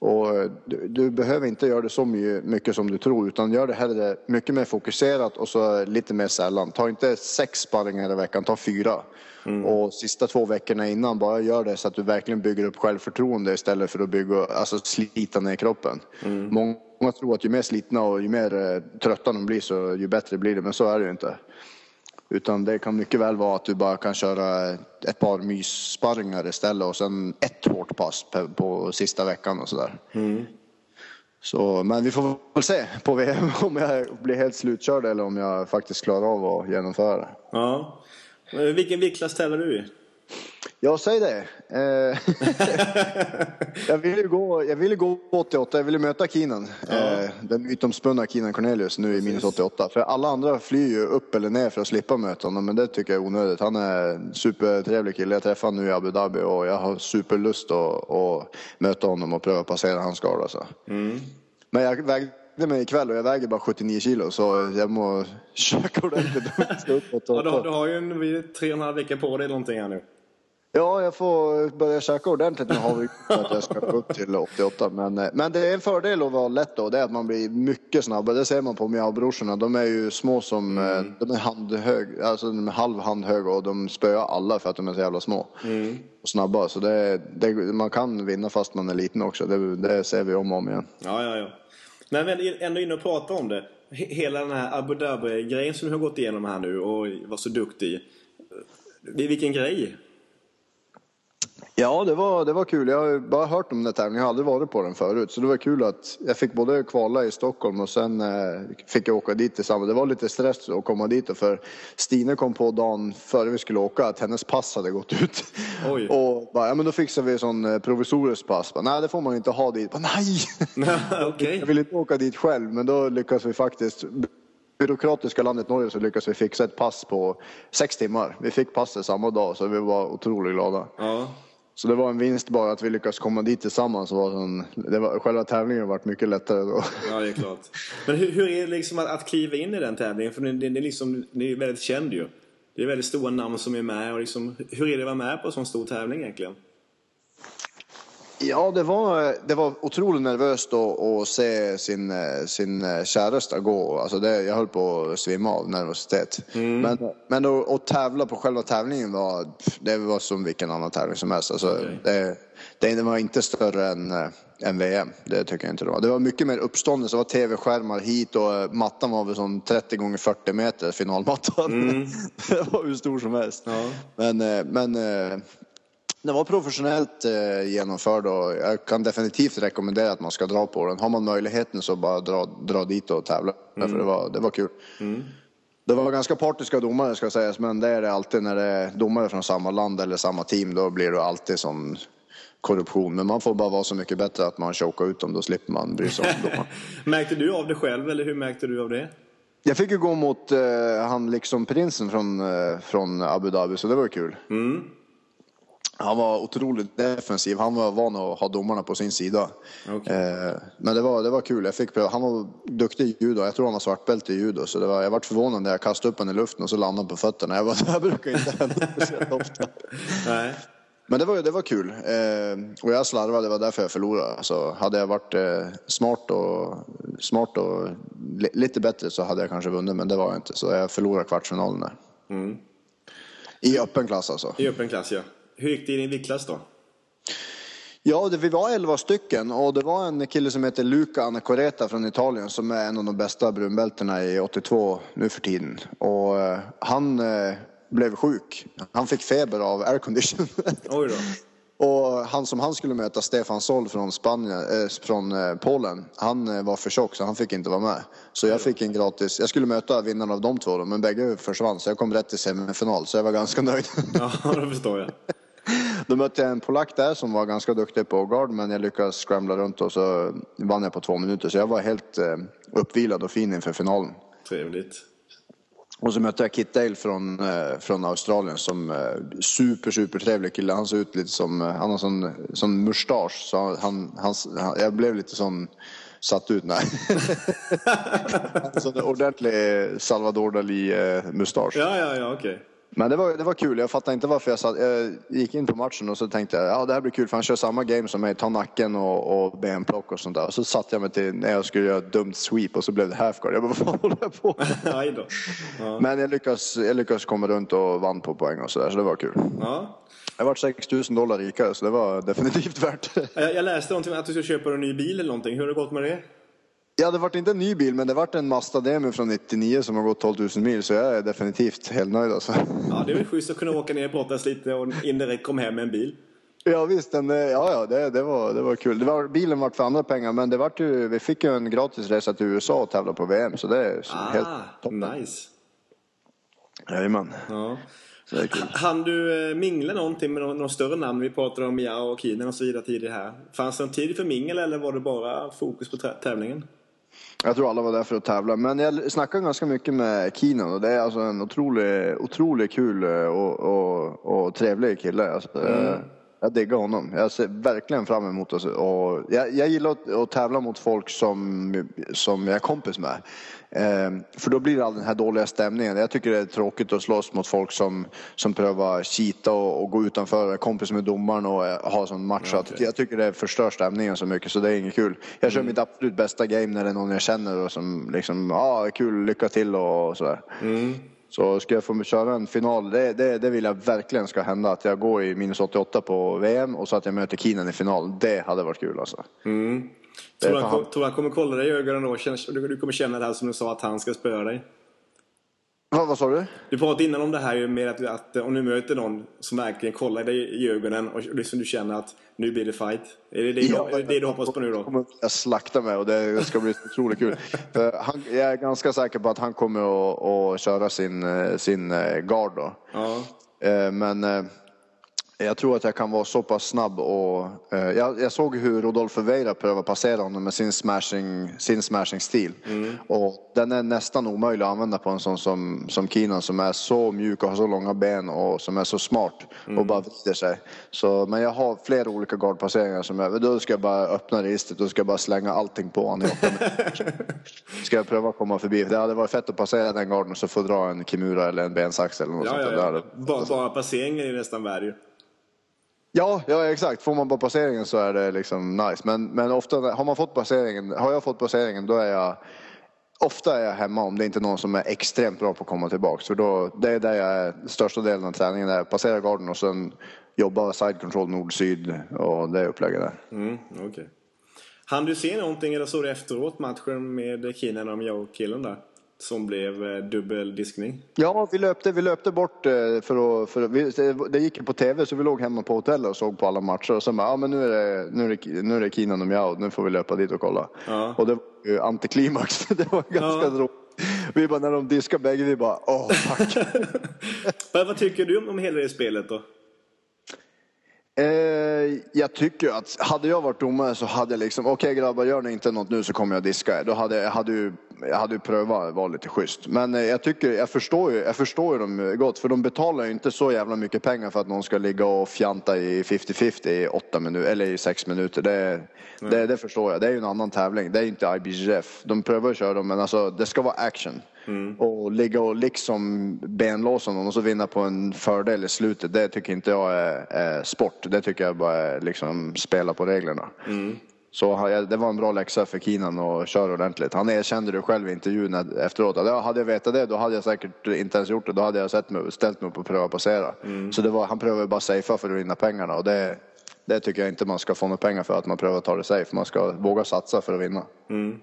Och eh, du, du, behöver inte göra det så mycket som du tror utan gör det hellre mycket mer fokuserat och så lite mer sällan. Ta inte sex sparringar i veckan, ta fyra. Mm. Och sista två veckorna innan, bara gör det så att du verkligen bygger upp självförtroende istället för att bygga, alltså slita ner kroppen. Mm. Många tror att ju mer slitna och ju mer eh, trötta de blir så ju bättre blir det, men så är det ju inte. Utan det kan mycket väl vara att du bara kan köra ett par myssparringar istället och sen ett hårt pass på, sista veckan och sådär. Mm. Så, men vi får väl se på VM om jag blir helt slutkörd eller om jag faktiskt klarar av att genomföra det. Ja. Vilken viktklass tävlar du i? Jag säger det. Eh, jag ville gå, jag ville gå 88, jag ville möta Keenan. Ja. Eh, den mytomspunna Keenan Cornelius nu i minus 88. För alla andra flyr ju upp eller ner för att slippa möta honom, men det tycker jag är onödigt. Han är supertrevlig kille. Jag träffade honom nu i Abu Dhabi och jag har superlust att, att möta honom och pröva passera hans skala. Så. Mm. Men jag vägde mig ikväll och jag väger bara 79 kilo så jag må käka ordentligt. ja, du, har, du har ju en, tre och en halv vecka på dig någonting här nu. Ja, jag får börja käka ordentligt med havre för att jag ska gå upp till 88. Men, eh, men det är en fördel att vara lätt då, det är att man blir mycket snabbare. Det ser man på miaobrorsorna. De är ju små som, eh, mm. de är handhög, alltså de är halv handhög och de spöar alla för att de är så jävla små. Mm. Och snabba. Så det, det, man kan vinna fast man är liten också. Det, det ser vi om och om igen. Ja, ja, ja. Men ändå inne och prata om det. Hela den här Abu Dhabi-grejen som du har gått igenom här nu och var så duktig. Vilken grej! Ja, det var, det var kul. Jag har bara hört om den här tävlingen. Jag har aldrig varit på den förut. Så det var kul att jag fick både kvala i Stockholm och sen eh, fick jag åka dit tillsammans. Det var lite stress att komma dit för Stine kom på dagen före vi skulle åka att hennes pass hade gått ut. Oj. Och bara, ja men då fixar vi sån eh, provisoriskt pass. Bara, nej, det får man inte ha dit. Bara, nej! Okej. Jag ville inte åka dit själv, men då lyckades vi faktiskt byråkratiska landet Norge så lyckades vi fixa ett pass på sex timmar. Vi fick passet samma dag så vi var otroligt glada. Ja. Så det var en vinst bara att vi lyckades komma dit tillsammans. Var en, det var, själva tävlingen varit mycket lättare då. Ja, det är klart. Men hur, hur är det liksom att, att kliva in i den tävlingen? För det, är liksom, ni är väldigt känd ju. Det är väldigt stora namn som är med. Och liksom, hur är det att vara med på en sån stor tävling egentligen? Ja, det var, det var otroligt nervöst att, se sin, sin käresta gå. Alltså det, jag höll på att svimma av nervositet. Mm. Men, men att, att tävla på själva tävlingen var, det var som vilken annan tävling som helst. Alltså, Okej. det, det var inte större än, än VM. Det tycker jag inte det var. Det var mycket mer uppståndelse. Det var tv-skärmar hit och eh, mattan var väl som 30 gånger 40 meter, finalmattan. det var hur stor som helst. Mm. Ja. Men, eh, men eh, den var professionellt eh, genomförd och jag kan definitivt rekommendera att man ska dra på den. Har man möjligheten så bara dra, dra dit och tävla. För det var, det var kul. Det var ganska partiska domare ska sägas, men det är det alltid när det är domare från samma land eller samma team. Då blir det alltid som korruption. Men man får bara vara så mycket bättre att man chokar ut dem. Då slipper man bry sig om domaren. Märkte du av det själv eller hur märkte du av det? Jag fick ju gå mot eh, han liksom prinsen från, eh, från Abu Dhabi, så det var kul. Han var otroligt defensiv. Han var van att ha domarna på sin sida. Okej. Eh, men det var, det var kul. Jag fick. Han var duktig i judo. Jag tror han var svartbälte i judo. Så det var, jag var förvånad när jag kastade upp honom i luften och så landade han på fötterna. Jag bara, det här brukar inte hända speciellt ofta. Nej. Men det var, det var kul. Eh, och jag slarvade, det var därför jag förlorade. Så hade jag varit eh, smart, och, smart och li, lite bättre så hade jag kanske vunnit. Men det var jag inte. Så jag förlorade kvartsfinalen där. I öppen klass alltså. I öppen klass ja. Hur gick det i din viktklass då? Ja, det, vi var elva stycken och det var en kille som heter Luca Anacoreta från Italien som är en av de bästa brunbälterna i 82 nu för tiden. Och eh, han eh, blev sjuk. Han fick feber av aircondition. Oj då. och han som han skulle möta, Stefan Soll från, Spanien, eh, från Polen, han eh, var för tjock så han fick inte vara med. Så jag fick en gratis, jag skulle möta vinnaren av de två då, men bägge försvann så jag kom rätt till semifinal så jag var ganska nöjd. Ja, det förstår jag. Då mötte jag en polack där som var ganska duktig på guard men jag lyckades scrambla runt och så vann jag på två minuter. Så jag var helt eh, uppvilad och fin inför finalen. Trevligt. Och så mötte jag Kit Dale från, eh, från Australien som eh, super, super trevlig kille. Han ser ut lite som, han har sån, sån mustasch. Så han, han, han, jag blev lite sån satt ut, nej. sån ordentlig Salvador Dalí-mustasch. Ja, ja, ja, okej. Men det var, det var kul. Jag fattar inte varför jag satt. Jag gick in på matchen och så tänkte jag ja det här blir kul för han kör samma game som mig. Ta nacken och, och benplock och sånt där. Och så satte jag mig till när jag skulle göra ett dumt sweep och så blev det halfguard. Jag bara vad håller jag på med? Ja. Men jag lyckades, jag lyckades komma runt och vann på poäng och sådär så det var kul. ja. Jag var 6 000 dollar rikare så det var definitivt värt det. Jag, jag läste någonting om att du ska köpa en ny bil eller någonting. Hur har det gått med det? Ja, det vart inte en ny bil men det vart en Mazda Demio från 99 som har gått 12 000 mil så jag är definitivt helt nöjd alltså. Ja, det är väl schysst att kunna åka ner brottas lite och indirekt komma hem med en bil. Ja visst, den, eh, ja, ja det, det, var, det var kul. Det var, bilen vart för andra pengar men det vart ju, vi fick ju en gratis resa till USA och tävla på VM så det är helt Ah, toppen. nice. Jajamän, Ja. så det är kul. Han du eh, mingla någonting med någon, någon större namn? Vi pratade om Yao och Keenan och så vidare tidigare här. Fanns det en tid för mingel eller var det bara fokus på tä- tävlingen? Jag tror alla var där för att tävla. Men jag snackade ganska mycket med Keenan och det är alltså en otroligt otrolig kul eh, och, och, och trevlig kille. Alltså, eh, Mm. Jag diggar honom. Jag ser verkligen fram emot det. Och jag, jag gillar att, att tävla mot folk som, som jag är kompis med. Eh, för då blir det all den här dåliga stämningen. Jag tycker det är tråkigt att slåss mot folk som, som prövar kita och, och gå utanför, kompis med domaren och ha sån match. Så att Jag tycker det förstör stämningen så mycket så det är inget kul. Jag kör mitt absolut bästa game när det är någon jag känner och som liksom, ja ah, kul, lycka till och sådär. Så ska jag få köra en final, det, det, det vill jag verkligen ska hända. Att jag går i minus 88 på VM och så att jag möter Keenan i final. Det hade varit kul alltså. Tror är han, kommer kolla dig i ögonen då? Du, du kommer känna det här som du sa att han ska spöa dig? Vad, vad sa du? Du pratade innan om det här med att, att om du möter någon som verkligen kollar dig i ögonen och liksom du känner att nu blir det fight. Är det det, ja, du, det du hoppas på nu då? Kommer jag slakta mig och det ska bli otroligt kul. han, jag är ganska säker på att han kommer att, att köra sin, sin eh, guard då. Ja. Eh, men eh, jag tror att jag kan vara så pass snabb och eh, jag, jag, såg hur Rodolfo Veira prövade passera honom med sin smashing, sin smashing stil. Mm. Och den är nästan omöjlig att använda på en sån som, som Keenan som är så mjuk och har så långa ben och som är så smart mm. och bara vrider sig. Så, men jag har flera olika guardpasseringar som jag, då ska jag bara öppna registret och ska jag bara slänga allting på honom Ska jag pröva att komma förbi. Det hade varit fett att passera den garden och så få dra en Kimura eller en bensax eller något ja, sånt. Ja, ja. Bara, bara passeringen är nästan värre Ja, ja exakt. Får man bara placeringen så är det liksom nice. Men, men ofta har man fått placeringen, har jag fått placeringen, då är jag Ofta är jag hemma om det inte är någon som är extremt bra på att komma tillbaka. För då, det är där jag är, största delen av träningen Där jag passerar garden och sen jobbar side control nord-syd och det är upplägget där. Mm, okay. Hann du se någonting eller såg du efteråt matchen med Keenan och Mjau-killen där? Som blev eh, dubbeldiskning? Ja, vi löpte, vi löpte bort eh, för att... För, vi, det gick på tv så vi låg hemma på hotellet och såg på alla matcher. Och sen bara, ja men nu är det, nu är det, nu är det Keenan och Miao, nu får vi löpa dit och kolla. Ja. Och det var ju antiklimax. Det var ganska ja. roligt. Vi bara, när de diskade bägge, vi bara, åh fuck. vad tycker du om hela det spelet då? Eh, jag tycker att hade jag varit domare så hade jag liksom, okej okay, grabbar gör ni inte något nu så kommer jag diska er. Då hade jag hade ju, jag hade ju prövat att vara lite schysst. Men eh, jag tycker, jag förstår ju, jag förstår ju dem gott för de betalar ju inte så jävla mycket pengar för att någon ska ligga och fjanta i 50-50 i åtta minuter eller i sex minuter. Det, det, det, förstår jag. Det är ju en annan tävling. Det är inte IBGF. De prövar att köra dem men alltså det ska vara action. Mm. Och ligga och liksom benlåsa någon och så vinna på en fördel i slutet. Det tycker inte jag är, är sport. Det tycker jag bara är liksom spela på reglerna. Mm. Så det var en bra läxa för Keenan att köra ordentligt. Han erkände det själv i intervjun efteråt. hade jag vetat det då hade jag säkert inte ens gjort det. Då hade jag sett mig, ställt mig upp och prövat passera. Mm. Så det var, han prövade bara safea för att vinna pengarna. Och det, det tycker jag inte man ska få några pengar för att man prövar att ta det safe. Man ska våga satsa för att vinna. Mm.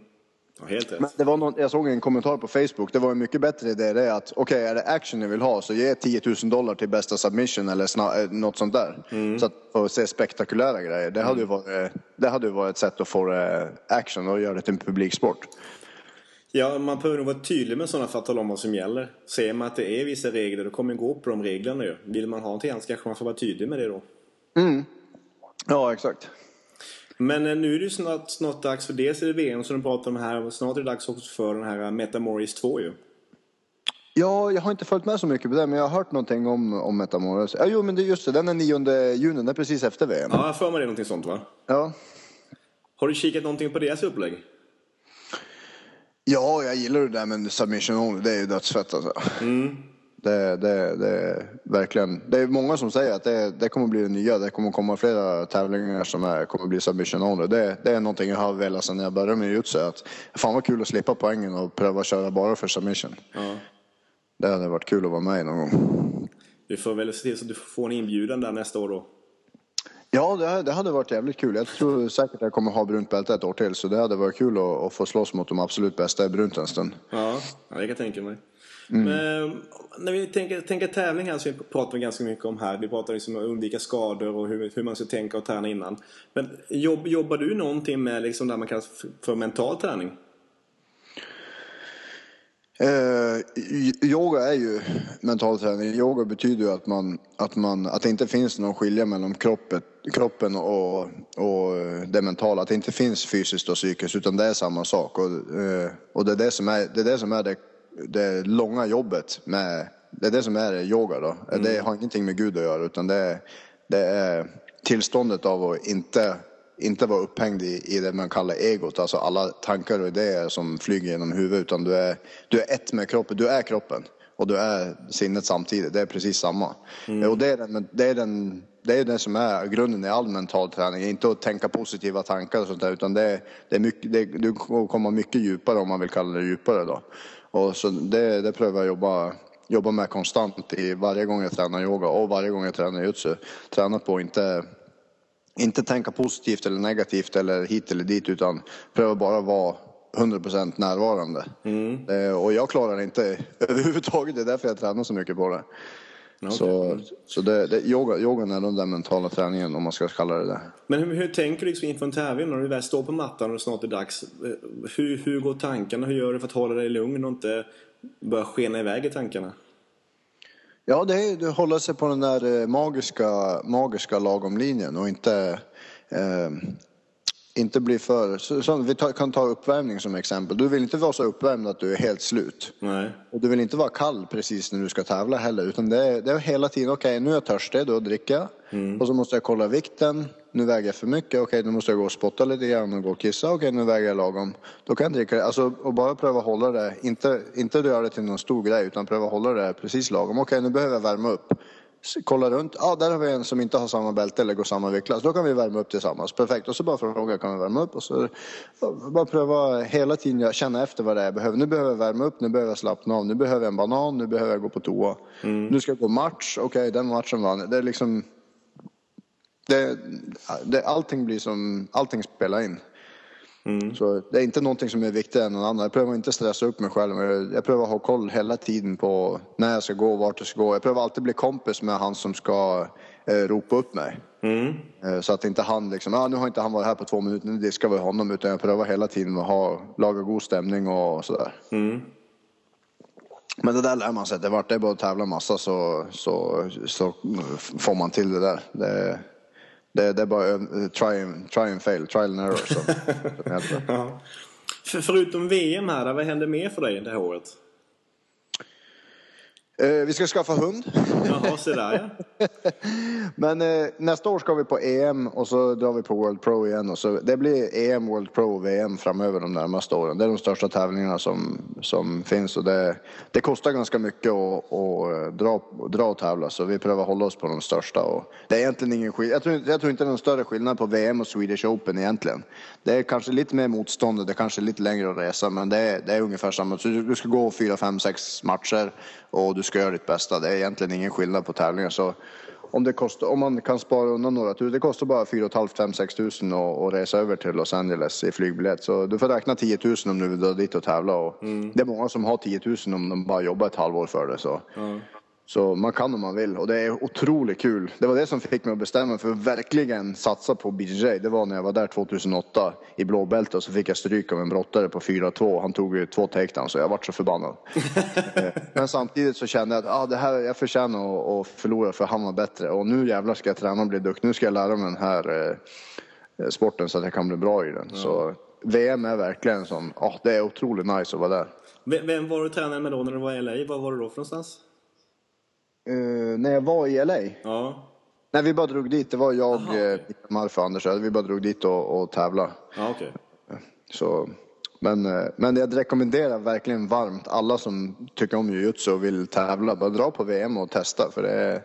Ja, helt rätt. Men det var någon, jag såg en kommentar på Facebook, det var en mycket bättre idé det är att okej, okay, är det action ni vill ha så ge 10 000 dollar till bästa submission eller sna, eh, något sånt där. Mm. Så att få se spektakulära grejer. Det hade ju mm. varit, det hade varit ett sätt att få eh, action och göra det till en publiksport. Ja, man behöver nog vara tydlig med sådana för att tala om vad som gäller. Ser man att det är vissa regler, då kommer man gå på de reglerna ju. Vill man ha någonting annat kanske man får vara tydlig med det då. Mm. Ja, exakt. Men eh, nu är det snart, snart dags för dels är det VM som du pratar om här och snart är det dags också för den här eh, Metamoris 2 ju. Ja, jag har inte följt med så mycket på det, men jag har hört någonting om, om Metamoris. Ja, jo, men det är just det, den är 9 juni, den är precis efter VM. Ja, jag för mig det är någonting sånt va? Ja. Har du kikat någonting på deras upplägg? Ja, jag gillar det där med submission only, det är ju dödsfett alltså. Mm. Det, det, det, verkligen, det är många som säger att det, det kommer bli det nya. Det kommer komma flera tävlingar som är, kommer bli submission only. Det, det är någonting jag har velat sedan jag började med jutsu. Att fan vad kul att slippa poängen och pröva köra bara för submission. Ja. Det hade varit kul att vara med någon gång. Vi får väl se till så att du får en inbjudan där nästa år då. Ja, det, det hade varit jävligt kul. Jag tror säkert att jag kommer ha brunt bälte ett år till. Så det hade varit kul att, att få slåss mot de absolut bästa i brunt en stund. Ja, det kan jag tänka mig. Mm. Men, när vi tänker, tänker tävling här så pratar vi ganska mycket om här. Vi pratar liksom om undvika skador och hur, hur man ska tänka och träna innan. Men jobb, jobbar du någonting med liksom det man kallar för, för mental träning? Eh, yoga är ju mental träning. Yoga betyder ju att, man, att, man, att det inte finns någon skilja mellan kroppet, kroppen och, och det mentala. Att det inte finns fysiskt och psykiskt utan det är samma sak. Och, eh, och det är det som är det, är det, som är det det långa jobbet med, det är det som är yoga då. Mm. Det har ingenting med Gud att göra utan det är, det är tillståndet av att inte, inte vara upphängd i, i det man kallar egot, alltså alla tankar och idéer som flyger genom huvudet utan du är, du är ett med kroppen, du är kroppen och du är sinnet samtidigt. Det är precis samma. Mm. Och det är, den, det, är den, det är det som är grunden i all mental träning. Inte att tänka positiva tankar och sånt där utan det, är, det är mycket, det, du kommer mycket djupare om man vill kalla det djupare då. Och så det, det prövar jag jobba, jobba med konstant i varje gång jag tränar yoga och varje gång jag tränar jutsu. Träna på inte, inte tänka positivt eller negativt eller hit eller dit utan pröva bara vara 100% närvarande. Eh, och jag klarar det inte överhuvudtaget, det är därför jag tränar så mycket på det. Så, så det, det, yoga, yogan är den där mentala träningen om man ska kalla det det. Men hur, hur tänker du liksom inför en tävling när du väl står på mattan och det snart är dags? Hur, hur går tankarna? Hur gör du för att hålla dig lugn och inte börja skena iväg i tankarna? Ja, det är att hålla sig på den där eh, magiska, magiska lagomlinjen och inte, eh, inte bli för... Så, så, vi tar, kan ta uppvärmning som exempel. Du vill inte vara så uppvärmd att du är helt slut. Nej. Och du vill inte vara kall precis när du ska tävla heller. Utan det är, det är hela tiden, okej okay, nu är jag törstig, då dricker jag. Mm. Och så måste jag kolla vikten. Nu väger jag för mycket, okej okay, nu måste jag gå och spotta lite grann och gå och kissa. Okej okay, nu väger jag lagom. Då kan jag dricka det. Alltså, och bara pröva hålla det, inte, inte göra det till någon stor grej utan pröva hålla det precis lagom. Okej nu behöver jag värma upp kolla runt. Ja, ah, där har vi en som inte har samma bälte eller går samma viktklass. Då kan vi värma upp tillsammans. Perfekt. Och så bara fråga, kan vi värma upp? Och så bara pröva hela tiden känna efter vad det är jag behöver. Nu behöver jag värma upp, nu behöver jag slappna av, nu behöver jag en banan, nu behöver jag gå på toa. Mm. Nu ska jag gå match, okej okay, den matchen vann. Det är liksom... Det, det, allting blir som, allting spelar in. Mm. Så det är inte någonting som är viktigare än någon annan. Jag prövar inte stressa upp mig själv. Jag prövar ha koll hela tiden på när jag ska gå och vart jag ska gå. Jag prövar alltid bli kompis med han som ska eh, ropa upp mig. Mm. Eh, så att inte han liksom, ah, nu har inte han varit här på två minuter, nu diskar vi honom. Utan jag prövar hela tiden att ha, laga god stämning och sådär. Mm. Men det där lär man sig. Det vart det bara att tävla massa så, så, så får man till det där. Det, det, det är bara uh, try, and, try and fail, trial and error. Så, ja. För, förutom VM här, vad händer mer för dig det här året? Eh, vi ska skaffa hund. Jaha, se där ja. Men eh, nästa år ska vi på EM och så drar vi på World Pro igen. Och så, det blir EM, World Pro och VM framöver de närmaste åren. Det är de största tävlingarna som, som finns och det, det kostar ganska mycket att, att dra, dra och tävla så vi prövar hålla oss på de största. Och det är egentligen ingen skillnad. Jag tror, jag tror inte det är någon större skillnad på VM och Swedish Open egentligen. Det är kanske lite mer motstånd och det är kanske lite längre att resa men det är, det är ungefär samma. Så du ska gå fyra, fem, sex matcher och du ska göra ditt bästa. Det är egentligen ingen skillnad på tävlingar. Så om, det kostar, om man kan spara undan några tusen, det kostar bara 4 500 5 6 tusen att resa över till Los Angeles i flygbiljett. Så du får räkna 10 000 om du vill dra dit och tävla. Och Mm. Det är många som har 10 000 om de bara jobbar ett halvår för det. Så. Ja. Så man kan om man vill och det är otroligt kul. Det var det som fick mig att bestämma för att verkligen satsa på BJJ. Det var när jag var där 2008 i blåbälte och så fick jag stryk av en brottare på 4-2. Han tog ju två takedowns så jag vart så förbannad. Eh, Men samtidigt så kände jag att ah, det här, jag förtjänar att, förlora för han var bättre. Och nu jävlar ska jag träna och bli duktig. Nu ska jag lära mig den här eh, sporten så att jag kan bli bra i den. Så VM är verkligen som, ah, det är otroligt nice att vara där. Vem, vem var du tränare med då när du var i LA? Var var du då för någonstans? Eh, när jag var i LA Ja. Nej, vi bara drog dit. Det var jag, Aha, okej. okay. Marf och Anders. Vi bara drog dit och, och tävla. Ja, okej. Så, men, eh, men jag rekommenderar verkligen varmt alla som tycker om jujutsu och vill tävla. Bara dra på VM och testa. För det är,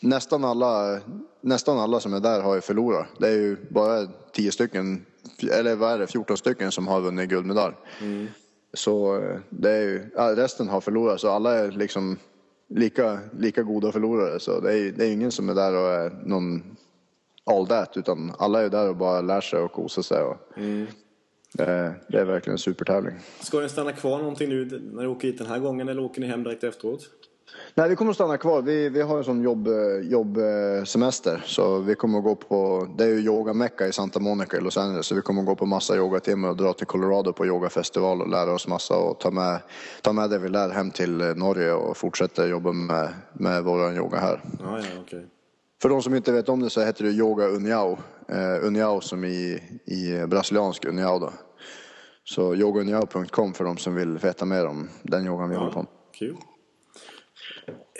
nästan, alla, nästan alla som är där har ju förlorat. Det är ju bara 10 stycken, eller vad är det, 14 stycken som har vunnit guldmedalj. Så eh, det är ju, resten har förlorat. Så alla är liksom lika, lika goda förlorare. Så det är, det är ingen som är där och är någon all that. Utan alla är där och bara lär sig och kosar sig. Och, det, är, det är verkligen en supertävling. Ska ni stanna kvar någonting nu när ni åker hit den här gången eller åker ni hem direkt efteråt? Nej, vi kommer att stanna kvar. Vi, vi har en sån jobb, jobbsemester. Så vi kommer att gå på, det är ju yogamecka i Santa Monica i Los Angeles. Så vi kommer att gå på massa yogatimmar och dra till Colorado på yogafestival och lära oss massa och ta med, ta med det vi lär hem till Norge och fortsätta jobba med, med våran yoga här. Ja, ja, okej. För de som inte vet om det så heter det yoga uniao. Eh, uniao som i, i brasiliansk uniao då. Så yogauniao.com för de som vill veta mer om den yogan vi håller på med. Kul.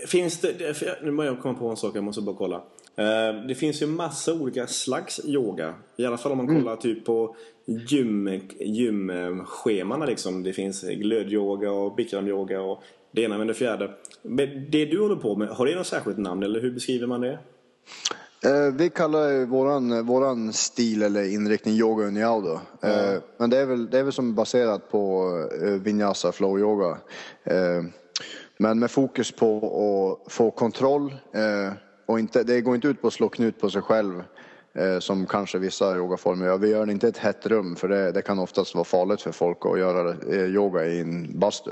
Finns det, nu måste jag komma på en sak, jag måste bara kolla. Eh, Det finns ju massa olika slags yoga. I alla fall om man kollar typ på gym, gymschemana liksom. Det finns glödyoga och bikramyoga och det ena med det fjärde. Men det du håller på med, har det något särskilt namn eller hur beskriver man det? Eh, vi kallar våran, våran stil eller inriktning yoga uniao då. Eh, men det är, väl, det är väl som baserat på eh, vinyasa flow yoga. Eh, men med fokus på att få kontroll. Eh, och inte, det går inte ut på att slå knut på sig själv. Eh, som kanske vissa yogaformer gör. Vi gör inte ett hett rum för det, det kan oftast vara farligt för folk att göra eh, yoga i en bastu.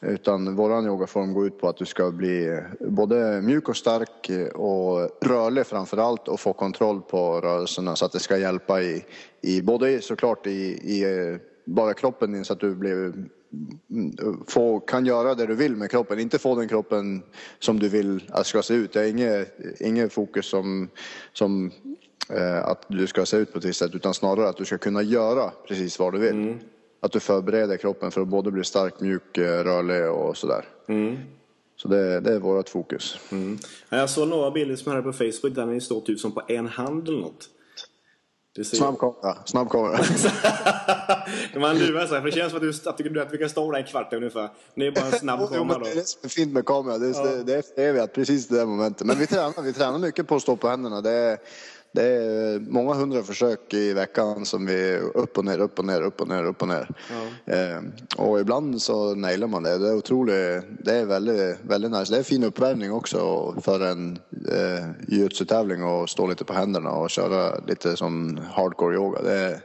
Utan våran yogaform går ut på att du ska bli både mjuk och stark eh, och rörlig framförallt och få kontroll på rörelserna så att det ska hjälpa i, i både såklart i, i eh, bara kroppen så att du blir få, kan göra det du vill med kroppen. Inte få den kroppen som du vill att ska se ut. Det är inget, inget fokus som, som eh, att du ska se ut på ett visst sätt utan snarare att du ska kunna göra precis vad du vill. Mm. Att du förbereder kroppen för att både bli stark, mjuk, eh, rörlig och sådär. Mm. Så det, det är vårt fokus. Mm. Jag såg några bilder som hade på Facebook där ni står typ som på en hand eller något. Snabb kamera. Snabb kamera. Man lurar sig, för det känns som att du, att du, att vi kan stå där en kvart ungefär. Det är bara en snabb kamera då. Det är det är fint med kamera. Det är, ja. det är efterevigt, precis det där momentet. Men vi tränar, vi tränar mycket på att stå på händerna. Det är, det är många hundra försök i veckan som vi upp och ner, upp och ner, upp och ner, upp och ner. Ja. Eh, och ibland så nailar man det. Det är otroligt, det är väldigt, väldigt nice. Det är fin uppvärmning också för en eh, jujutsu-tävling och stå lite på händerna och köra lite som hardcore yoga. Det är,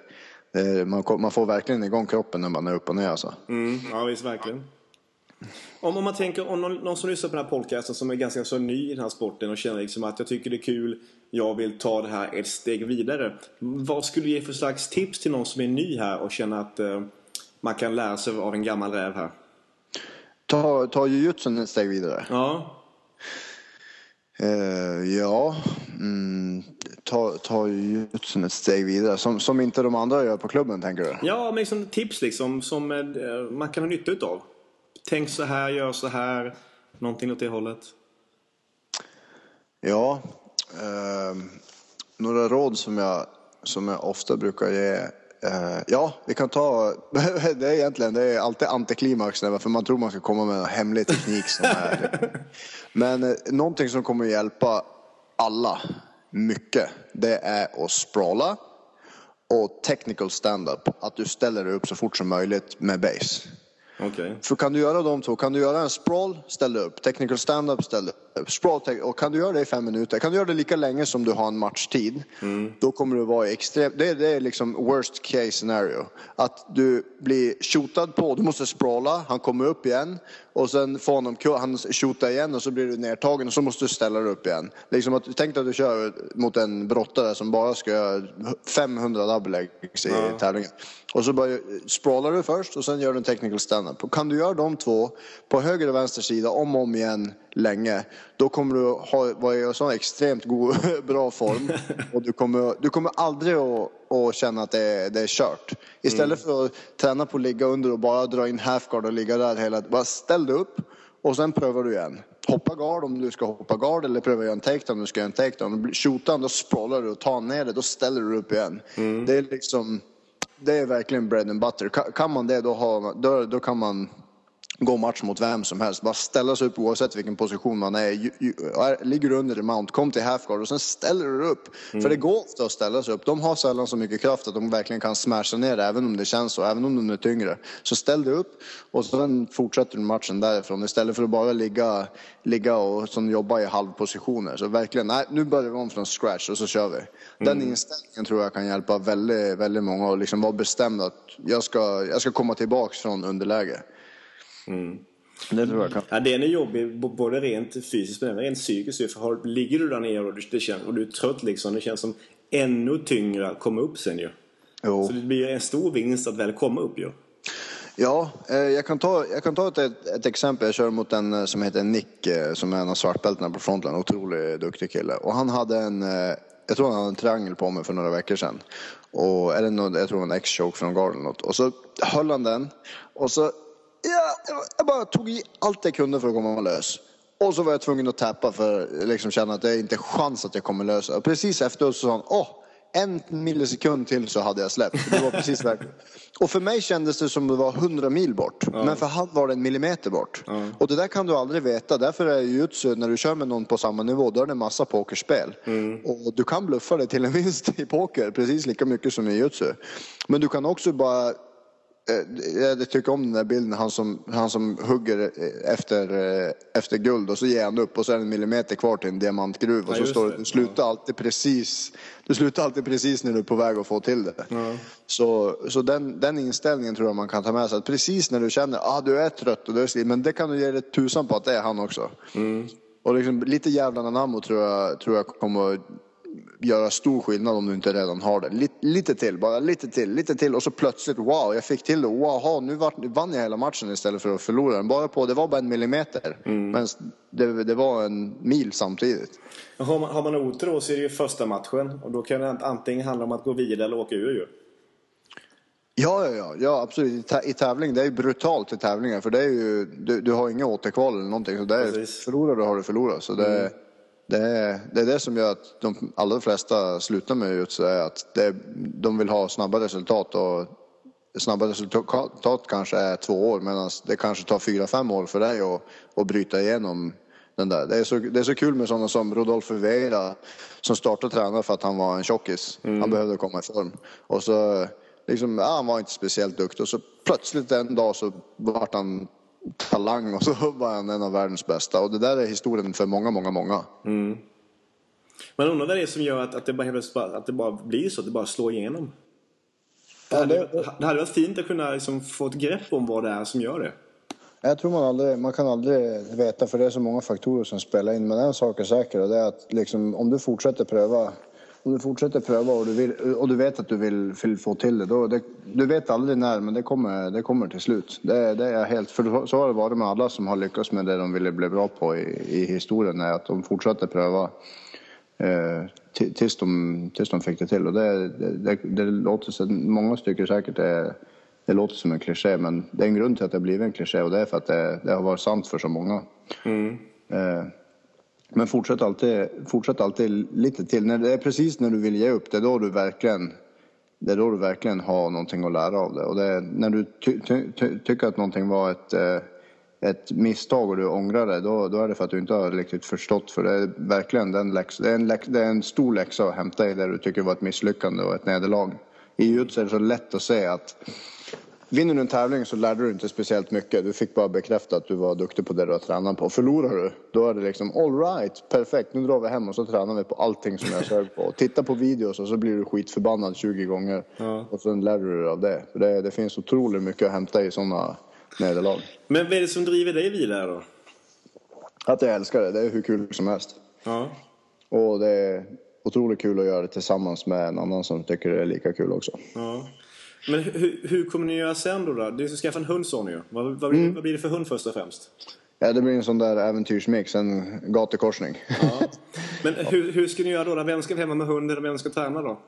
det är, man, man, får verkligen igång kroppen när man är upp och ner alltså. Mm, ja visst, verkligen. Om, om man tänker, om någon, någon, som lyssnar på den här podcasten som är ganska så ny i den här sporten och känner liksom att jag tycker det är kul, jag vill ta det här ett steg vidare. Vad skulle du ge för slags tips till någon som är ny här och känner att eh, man kan lära sig av en gammal räv här? Ta, ta jujutsun ett steg vidare? Ja. Uh, ja, mm, ta, ta jujutsun ett steg vidare. Som, som inte de andra gör på klubben tänker du? Ja, men liksom tips liksom som eh, man kan ha nytta utav. Tänk så här, gör så här. Någonting åt det hållet. Ja, eh, några råd som jag, som jag ofta brukar ge. Eh, ja, vi kan ta, det är egentligen det är alltid antiklimax för man tror man ska komma med en hemlig teknik som är. Men eh, någonting som kommer att hjälpa alla mycket, det är att sprawla och technical stand-up. Att du ställer dig upp så fort som möjligt med base. Okay. För kan du göra de två, kan du göra en sprawl, ställ upp. Technical stand-up, ställ upp. Sprawl, och kan du göra det i fem minuter, kan du göra det lika länge som du har en matchtid, mm. då kommer du vara extremt, det, det, är liksom worst case scenario. Att du blir shootad på, du måste sprawla, han kommer upp igen och sen får honom, han shoota igen och så blir du nedtagen och så måste du ställa dig upp igen. Liksom att, tänk dig att du kör mot en brottare som bara ska göra 500 double legs i ja. tävlingen. Och så bara sprawlar du först och sen gör du en technical stand-up. Kan du göra de två på höger och vänster sida om och om igen länge, då kommer du ha, vara i sån extremt god, bra form. Och du kommer, du kommer aldrig att, att känna att det är, det är kört. Istället mm. för att träna på att ligga under och bara dra in halfguard och ligga där hela bara ställ dig upp och sen prövar du igen. Hoppa guard om du ska hoppa guard eller pröva göra en takedown om du ska göra en takedown. Shoota då sprawlar du och tar ner det, då ställer du upp igen. Mm. Det är liksom det är verkligen bread and butter. Kan man det då, har, då, då kan man gå match mot vem som helst. Bara ställa sig upp oavsett vilken position man är. Ju, ju, ligger du under i mount, kom till halfguard och sen ställer du upp. Mm. För det går ofta att ställa sig upp. De har sällan så mycket kraft att de verkligen kan smasha ner det, även om det känns så, även om de är tyngre. Så ställ dig upp och sen fortsätter du matchen därifrån istället för att bara ligga, ligga och som jobba i halvpositioner. Så verkligen, nej, nu börjar vi om från scratch och så kör vi. Den mm. inställningen tror jag kan hjälpa väldigt, väldigt många och liksom vara bestämd att jag ska, jag ska komma tillbaks från underläge. Mm. Det tror jag kan. Ja, den är jobbig både rent fysiskt men även rent psykiskt. För ligger du där nere och du, känns, och du är trött liksom. Det känns som ännu tyngre att komma upp sen ju. Jo. Så det blir en stor vinst att väl komma upp ju. Ja, eh, jag kan ta, jag kan ta ett, ett, exempel. Jag kör mot en eh, som heter Nick eh, som är en av svartbältena på frontline. Otroligt duktig kille. Och han hade en, jag tror han hade en triangel på mig för några veckor sedan. Och, eller något, jag tror en X-choke från guard eller något. Och så höll han den. Och så Ja, jag bara tog i allt jag kunde för att komma lös. Och så var jag tvungen att tappa för att liksom känna att det är inte chans att jag kommer lösa. Och precis efteråt så sa han, åh, en millisekund till så hade jag släppt. Det var precis verkligen. Och för mig kändes det som att det var hundra mil bort. Ja. Men för han var det en millimeter bort. Ja. Och det där kan du aldrig veta. Därför är jutsu, när du kör med någon på samma nivå, då är det en massa pokerspel. Mm. Och du kan bluffa dig till en vinst i poker, precis lika mycket som i jutsu. Men du kan också bara jag tycker om den där bilden, han som, han som hugger eh, efter, eh, efter guld och så ger han upp och så är det en millimeter kvar till en diamantgruva och Ja, så just står det. du slutar alltid precis, du slutar alltid precis när du är på väg att få till det. Ja. Så, så den, den inställningen tror jag man kan ta med sig. Att precis när du känner att ah, du är trött och du är sligen, men det kan du ge dig tusan på att det är han också. Och liksom, lite jävla anammo tror jag, tror jag kommer göra stor skillnad om du inte redan har det. Lite, lite till, bara lite till, lite till och så plötsligt wow, jag fick till det. Wow, nu vann jag hela matchen istället för att förlora den. Bara på, det var bara en millimeter. Men det, det var en mil samtidigt. Har man, har man otur så är det ju första matchen. Och då kan det antingen handla om att gå vidare eller åka ur ju. Ja, ja, ja, ja absolut. I, tä- I tävling, det är ju brutalt i tävlingar för det är ju, du, du har inga återkval eller någonting. Så det är, Precis. förlorar du har du förlorat. Så det, det, är, det är det som gör att de allra flesta slutar med jujutsu är att det, de vill ha snabba resultat och snabba resultat kanske är två år medan det kanske tar fyra, fem år för dig att, att bryta igenom den där. Det är, så, det är så kul med sådana som Rodolfo Vieira som startade träna för att han var en tjockis. Han behövde komma i form. Och så liksom, ja, han var inte speciellt duktig och så plötsligt en dag så vart han talang och så var han en av världens bästa. Och det där är historien för många, många, många. Men undrar vad det är som gör att, att, det bara, att det bara blir så. Att det bara slår igenom. Det Ja, hade, det- det hade varit fint att kunna liksom få ett grepp om vad det är som gör det. Jag tror man aldrig, man kan aldrig veta för det är så många faktorer som spelar in. Men en sak är säker och det är att liksom, om du fortsätter pröva om du fortsätter pröva och du, vill, och du vet att du vill, vill få till det, då, det, du vet aldrig när men det kommer, det kommer till slut. Det, det är helt, för så har det varit med alla som har lyckats med det de ville bli bra på i, i historien, är att de fortsätter pröva eh, ti- tills, de, tills de fick det till. Och det, det, det, låter många tycker säkert det, det låter som en kliché men det är en grund till att det har blivit en kliché och det är för att det, det har varit sant för så många. Eh, men fortsätt alltid, fortsätt alltid lite till. När det är precis när du vill ge upp, det är då du verkligen det är då du verkligen har någonting att lära av det. Och det är när du ty, ty, ty, tycker att någonting var ett, eh, ett misstag och du ångrar det, då, då är det för att du inte har riktigt förstått. För det är verkligen den läx, det är en, läx, det är en stor läxa att hämta i det du tycker var ett misslyckande och ett nederlag. I judo är det så lätt att se att Vinner du en tävling så lärde du inte speciellt mycket. Du fick bara bekräfta att du var duktig på det du har tränat på. Förlorar du, då är det liksom all right, perfekt, nu drar vi hem och så tränar vi på allting som jag sög på. Titta på videos och så blir du skitförbannad 20 gånger. Ja. Och sen lär du dig av det. Det, det finns otroligt mycket att hämta i sådana nederlag. Men vad är det som driver dig vidare då? Att jag älskar det, det är hur kul som helst. Ja. Och det är otroligt kul att göra det tillsammans med en annan som tycker det är lika kul också. ja. Men hur, hur kommer ni göra sen då? då? Du ska skaffa en hund sa ni ju. Vad, vad, blir, vad blir det för hund först och främst? Ja, det blir en sån där äventyrsmix, en gatukorsning. Ja. Men hur, hur ska ni göra då? Vem ska hemma med hunden och vem ska träna då?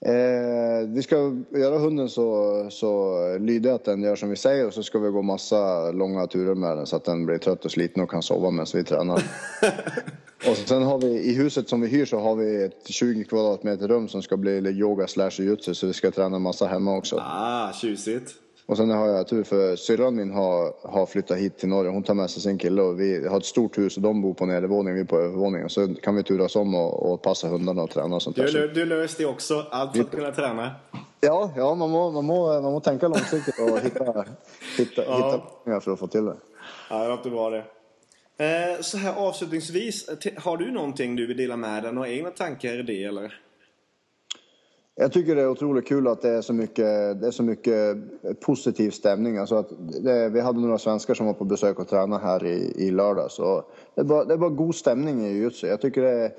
Eh, vi ska göra hunden så, så lydig att den gör som vi säger och så ska vi gå massa långa turer med den så att den blir trött och sliten och kan sova medan vi tränar. och sen har vi i huset som vi hyr så har vi ett 20 kvadratmeter rum som ska bli yoga slash jujutsu så vi ska träna massa hemma också. Ah, tjusigt. Och sen har jag tur för syrran min har, har flyttat hit till Norge. Hon tar med sig sin kille och vi har ett stort hus och de bor på nedervåningen, vi på övervåningen. Så kan vi turas om och, och passa hundarna och träna och sånt Du, där. Du löste det också. Allt för att kunna träna. Ja, ja man, må, man, må, man må tänka långsiktigt och hitta, hitta, Ja. hitta pengar för att få till det. Ja, det inte bra det. Eh, så här avslutningsvis. Eh, har du någonting du vill dela med dig? Några egna tankar idéer eller? Jag tycker det är otroligt kul att det är så mycket, det är så mycket positiv stämning. Alltså att det, vi hade några svenskar som var på besök och tränade här i, i lördags. Och det, är bara, det är bara god stämning i jujutsu. Jag tycker det är,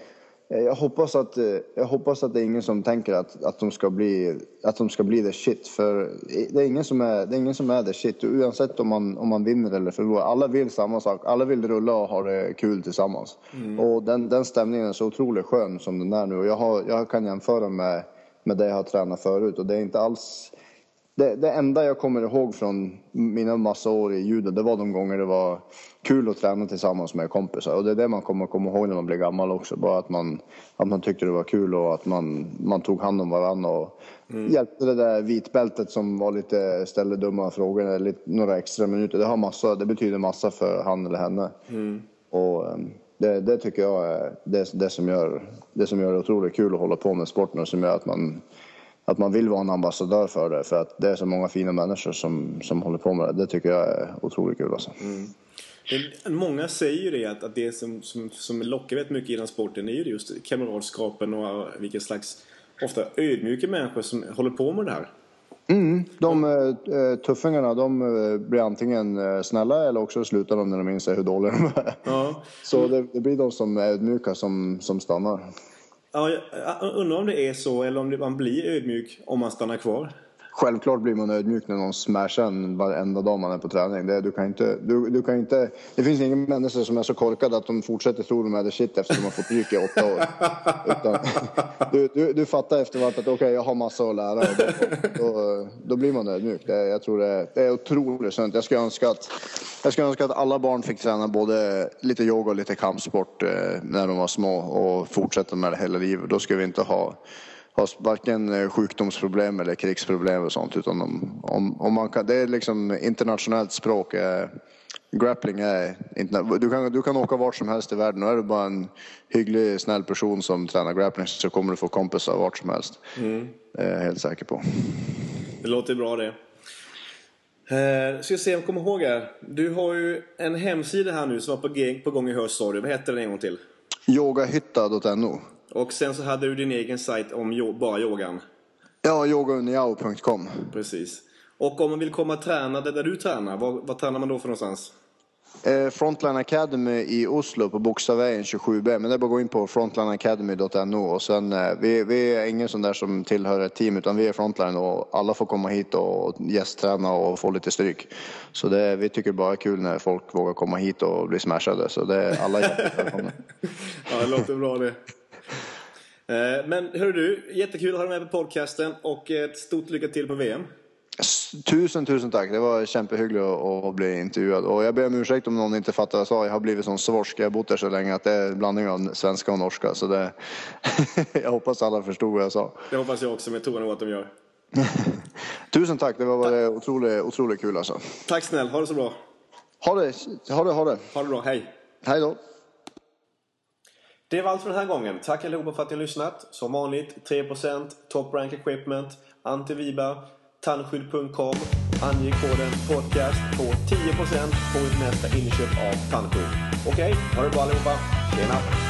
jag hoppas att, jag hoppas att det är ingen som tänker att, att, de ska bli, att de ska bli the shit. För det är ingen som är, det är, ingen som är the shit. Oavsett om man, om man vinner eller förlorar. Alla vill samma sak. Alla vill rulla och ha det kul tillsammans. Och den, den stämningen är så otroligt skön som den är nu. Och jag, har, jag kan jämföra med, med det jag har tränat förut. Och det är inte alls... Det, det enda jag kommer ihåg från mina massa år i judo, det var de gånger det var kul att träna tillsammans med kompisar. Och det är det man kommer komma ihåg när man blir gammal också. Bara att man, att man tyckte det var kul och att man, man tog hand om varandra. Och hjälpte det där vitbältet som var lite, ställde dumma frågor, eller några extra minuter. Det, har massa, det betyder massa för han eller henne. Och ehm, det, det tycker jag är det, det, som gör, det som gör det otroligt kul att hålla på med sporten och som gör att man att man vill vara en ambassadör för det. För att det är så många fina människor som, som håller på med det. Det tycker jag är otroligt kul alltså. Mm. Många säger ju det att, att det som, som, som lockar väldigt mycket i den sporten är ju just kamratskapen och vilken slags ofta ödmjuka människor som håller på med det här. Mm, de äh, tuffingarna de äh, blir antingen äh, snälla eller också slutar de när de inser hur dåliga de är. Ja. Så det, det, blir de som är ödmjuka som, som stannar. Ja, jag undrar om det är så eller om man blir ödmjuk om man stannar kvar. Självklart blir man ödmjuk när någon smashar en varenda dag man är på träning. Det, du kan inte, du, du kan inte, det finns ingen människa som är så korkad att de fortsätter tro de är the shit efter att de har fått ryk i åtta år. Utan, du, du, du fattar efteråt att okej, okay, jag har massa att lära. Och då, då, då blir man ödmjuk. Det, jag tror det, det är otroligt sunt. Jag skulle önska att jag skulle önska att alla barn fick träna både lite yoga och lite kampsport eh, när de var små och fortsätta med det hela livet. Då skulle vi inte ha har varken eh, sjukdomsproblem eller krigsproblem och sånt. Utan om, om, om man kan, det är liksom internationellt språk. Eh, grappling är du kan, du kan åka vart som helst i världen och är du bara en hygglig, snäll person som tränar grappling så kommer du få kompisar vart som helst. Mm. Det är jag helt säker på. Det låter bra det. Eh, ska se om jag kommer ihåg här. Du har ju en hemsida här nu som var på, på gång i höst sa du. Vad heter den en gång till? Yogahytta.no och sen så hade du din egen sajt om bara yogan. Ja, yogauniao.com. Precis. Och om man vill komma och träna där du tränar, vad, tränar man då för någonstans? Eh, Frontline Academy i Oslo på Bokstavvägen 27B. Men det är bara att gå in på frontlineacademy.no och sen eh, vi, vi är ingen sån där som tillhör ett team utan vi är Frontline och alla får komma hit och gästträna och få lite stryk. Så det, vi tycker bara är kul när folk vågar komma hit och bli smashade. Så det är alla jättevälkomna. ja, det låter bra det. Eh, men hör du, jättekul att ha dig med på podcasten och ett stort lycka till på VM. Tusen, tusen tack. Det var kämpehyggligt att bli intervjuad. Och jag ber om ursäkt om någon inte fattar vad jag sa. Jag har blivit sån svorsk. Jag har bott där så länge att det är en blandning av svenska och norska. Så det... jag hoppas alla förstod vad jag sa. Det hoppas jag också, men jag tror nog att de gör. tusen tack. Det var tack. Otroligt, otroligt kul alltså. Tack snäll. Ha det så bra. Ha det, ha det, ha det. Ha det bra. Hej. Hej då. Det var allt för den här gången. Tack allihopa för att ni har lyssnat. Som vanligt 3% Top Rank Equipment, Antiviba, tandskydd.com. Ange koden podcast på 10% på ditt nästa inköp av tandskydd. Okej, okay, ha det bra allihopa. Tjena!